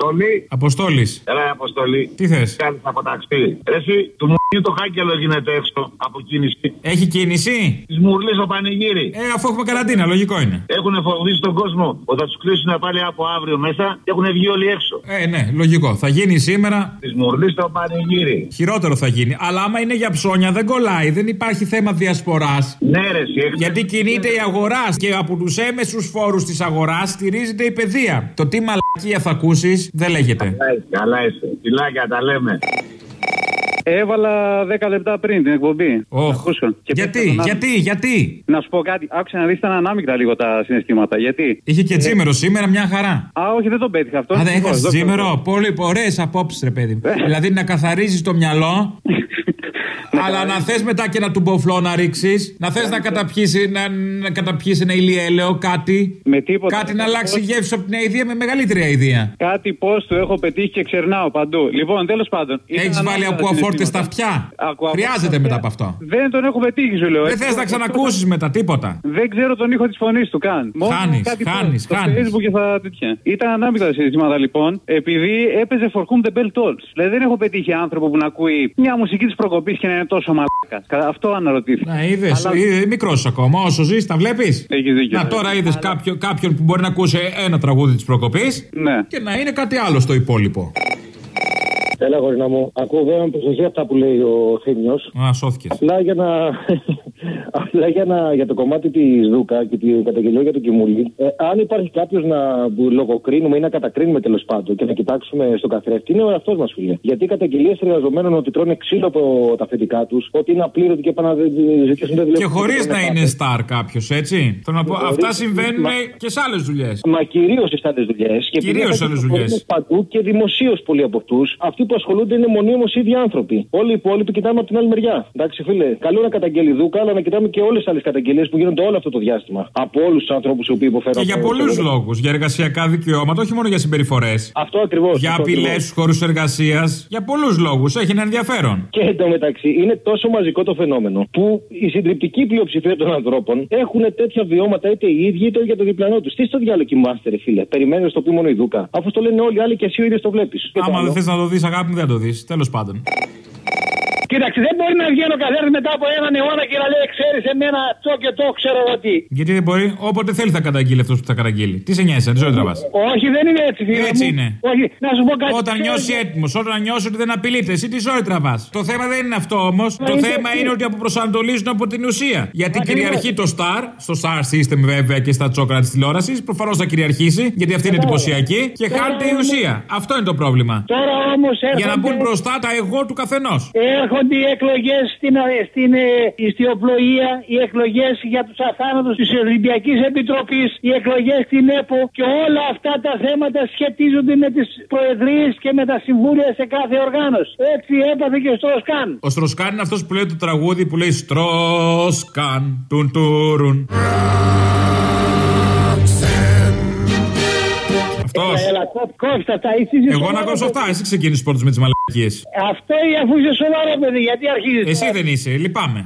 Αποστολή. Αποστόλης. Έλα, Αποστολή. Τι θες; Κάνεις από ταξί. Εσύ, του μου το χάκελο γίνεται έξω από κίνηση. Έχει κίνηση; Της μουρλής στο πανηγύρι. Ε, αφού έχουμε καραντίνα, λογικό είναι. Έχουν φοβήσει τον κόσμο ότι θα τους κλείσουν πάλι από αύριο μέσα και έχουν βγει όλοι έξω. Ε, ναι, λογικό. Θα γίνει σήμερα. Της μουρλής στο πανηγύρι. Χειρότερο θα γίνει. Αλλά άμα είναι για ψώνια δεν κολλάει. Δεν υπάρχει θέμα διασποράς. Ναι, ρε, εσύ, έχεις- Γιατί κινείται η αγορά και από τους έμεσους ώρου της αγοράς στηρίζεται η παιδεία. Το τι μαλακία θα ακούσεις δεν λέγεται. Καλά είσαι, καλά είσαι. Φιλάκια, τα λέμε. Έβαλα 10 λεπτά πριν την εκπομπή. Όχ. Να ακούσω. Και Γιατί, πέθανα. γιατί, γιατί; Να σου πω κάτι. Άκουσα να δεις, ήταν ανάμεικτα λίγο τα συναισθήματα. Γιατί; Είχε και τζίμερο σήμερα, μια χαρά. Α, όχι, δεν τον πέτυχα αυτό. Α, δεν Ευτυχώς, έχασε δόξα τω τζίμερο. Πολύ ωραίες απόψεις, ρε παιδί. μου. δηλαδή να καθαρίζεις το μυαλό. Αλλά να θες μετά και ένα τουμποφλό να ρίξεις. Να θες να καταπιείς να, να καταπιείς ένα ηλιέλαιο, κάτι. Με τίποτα. Κάτι να αλλάξει γεύση από την αηδία με μεγαλύτερη αηδία. Κάτι πώς του έχω πετύχει και ξερνάω παντού. Λοιπόν, τέλος πάντων. ήταν Έχει βάλει ανάμεικτα τα ακουαφόρτε στα συναισθήματα. αυτιά; Ακουαφόρτες Χρειάζεται στα μετά αυτιά. από αυτό. Δεν τον έχω πετύχει, σου λέω. Δεν Έτσι, θες να αυτό- ξανακούσεις μετά τίποτα. Δεν ξέρω τον ήχο της φωνής του καν. Μόνο Χάνεις, κάτι χάνεις, στο χάνεις. Facebook και στα τέτοια. Ήταν ανάμεικτα τα συναισθήματα λοιπόν, επειδή έπαιζε For Whom the Bell Tolls. Δηλαδή δεν έχω πετύχει άνθρωπο που να ακούει μια μουσική της προκοπής και να είναι τόσο μαλάκας. Αυτό αναρωτήθηκα. Να είδες. Αλλά- Μικρός ακόμα. Όσο ζεις, τα βλέπεις; Έχεις δίκιο. Να τώρα είδες κάποιο, κάποιον που μπορεί να ακούσει ένα τραγούδι της προκοπής Ναι. και να είναι κάτι άλλο στο υπόλοιπο. Έλα, γορίνα μου. Ακούω βέβαια με προσοχή αυτά που λέει ο Θήμιος. Α, σώθηκες. Απλά για να. Απλά για, να, για το κομμάτι της Δούκα και την καταγγελία για τον Κιμούλη. Ε, αν υπάρχει κάποιος να που λογοκρίνουμε ή να κατακρίνουμε τέλος πάντων και να κοιτάξουμε στο καθρέφτη, είναι ο εαυτός μας, φίλε; Γιατί οι καταγγελίες εργαζομένων ότι τρώνε ξύλο από τα αφεντικά τους, ότι είναι απλήρωτοι και πάνε να ζητήσουν τα Και χωρίς να είναι star κάποιος, έτσι. Θέλω να πω, Χωρίς- αυτά συμβαίνουν Μα- και σε άλλες δουλειές. Μα κυρίως στις άλλες δουλειές. Κυρίως σε άλλες δουλειές. Παντού και δημοσίως πολλοί από αυτούς. Αυτοί που ασχολούνται είναι μονίμως οι ίδιοι άνθρωποι. Όλοι οι υπόλοιποι κοιτάμε από την άλλη μεριά. Εντάξει, φίλε. Καλό να καταγγέλει Δούκα, αλλά να κοιτάμε και όλες τις άλλες καταγγελίες που γίνονται όλο αυτό το διάστημα. Από όλους τους ανθρώπους οι οποίοι υποφέρουν. Και για από- πολλούς λόγους. Για εργασιακά δικαιώματα, όχι μόνο για συμπεριφορές. Αυτό ακριβώς. Για απειλές στους χώρους εργασίας. Για πολλούς λόγους. Έχει ένα ενδιαφέρον. Και εντωμεταξύ είναι τόσο μαζικό το φαινόμενο που η συντριπτική πλειοψηφία των ανθρώπων έχουν τέτοια βιώματα είτε οι ίδιοι είτε για το διπλανό τους. Τι στο διάλογο κοιμάστε, ρε φίλε. Περιμένεις το πει μόνο η Δούκα. Αφού το λένε όλοι οι άλλοι και εσύ ο ίδιος το βλέπεις. Άμα δεν θες να το δεις, αγάπη μου, δεν το δεις. Τέλος πάντων. Κοίταξε, δεν μπορεί να βγαίνει ο καθένας μετά από έναν αιώνα και να λέει: Ξέρεις, εμένα το και το ξέρω εγώ τι. Γιατί δεν μπορεί, όποτε θέλει θα καταγγείλει αυτός που θα καταγγείλει. Τι σε νοιάζει, τι ζωή τραβάς; Όχι, δεν είναι έτσι, φίλε. Έτσι μου. είναι. Όχι, να σου πω κάτι. Όταν νιώσεις έτοιμος, όταν νιώσεις ότι δεν απειλείται, εσύ τι ζωή τραβάς; Το θέμα δεν είναι αυτό όμως. Το είναι θέμα έτσι. είναι ότι αποπροσανατολίζουν από την ουσία. Γιατί κυριαρχεί το Star, στο Star System βέβαια και στα τσόκρα της τηλεόρασης. Προφανώς θα κυριαρχήσει, γιατί αυτή είναι εντυπωσιακή και χάνεται η ουσία. Αυτό είναι το πρόβλημα. Τώρα όμως Για να μπουν μπροστά τα εγώ του καθενός. έρχονται οι εκλογές στην, στην ε, ιστιοπλοεία, οι εκλογές για τους αθάνατους της Ολυμπιακής Επιτροπής, οι εκλογές στην ΕΠΟ και όλα αυτά τα θέματα σχετίζονται με τις προεδρίες και με τα συμβούλια σε κάθε οργάνωση. Έτσι έπαθε και ο Στροσκάν. Ο Στροσκάν είναι αυτός που λέει το τραγούδι που λέει Στροσκάν. Τουν τουρουν. Αυτό. Έλα, κόψ- κόψτε αυτά. εσύ είσαι Εγώ να σοβαρός κόψω αυτά. παιδί. Εσύ ξεκίνησες πρώτος με τις μαλακίες. Αυτό ή αφού είσαι σοβαρό παιδί, γιατί αρχίζεις. Εσύ δεν είσαι, λυπάμαι.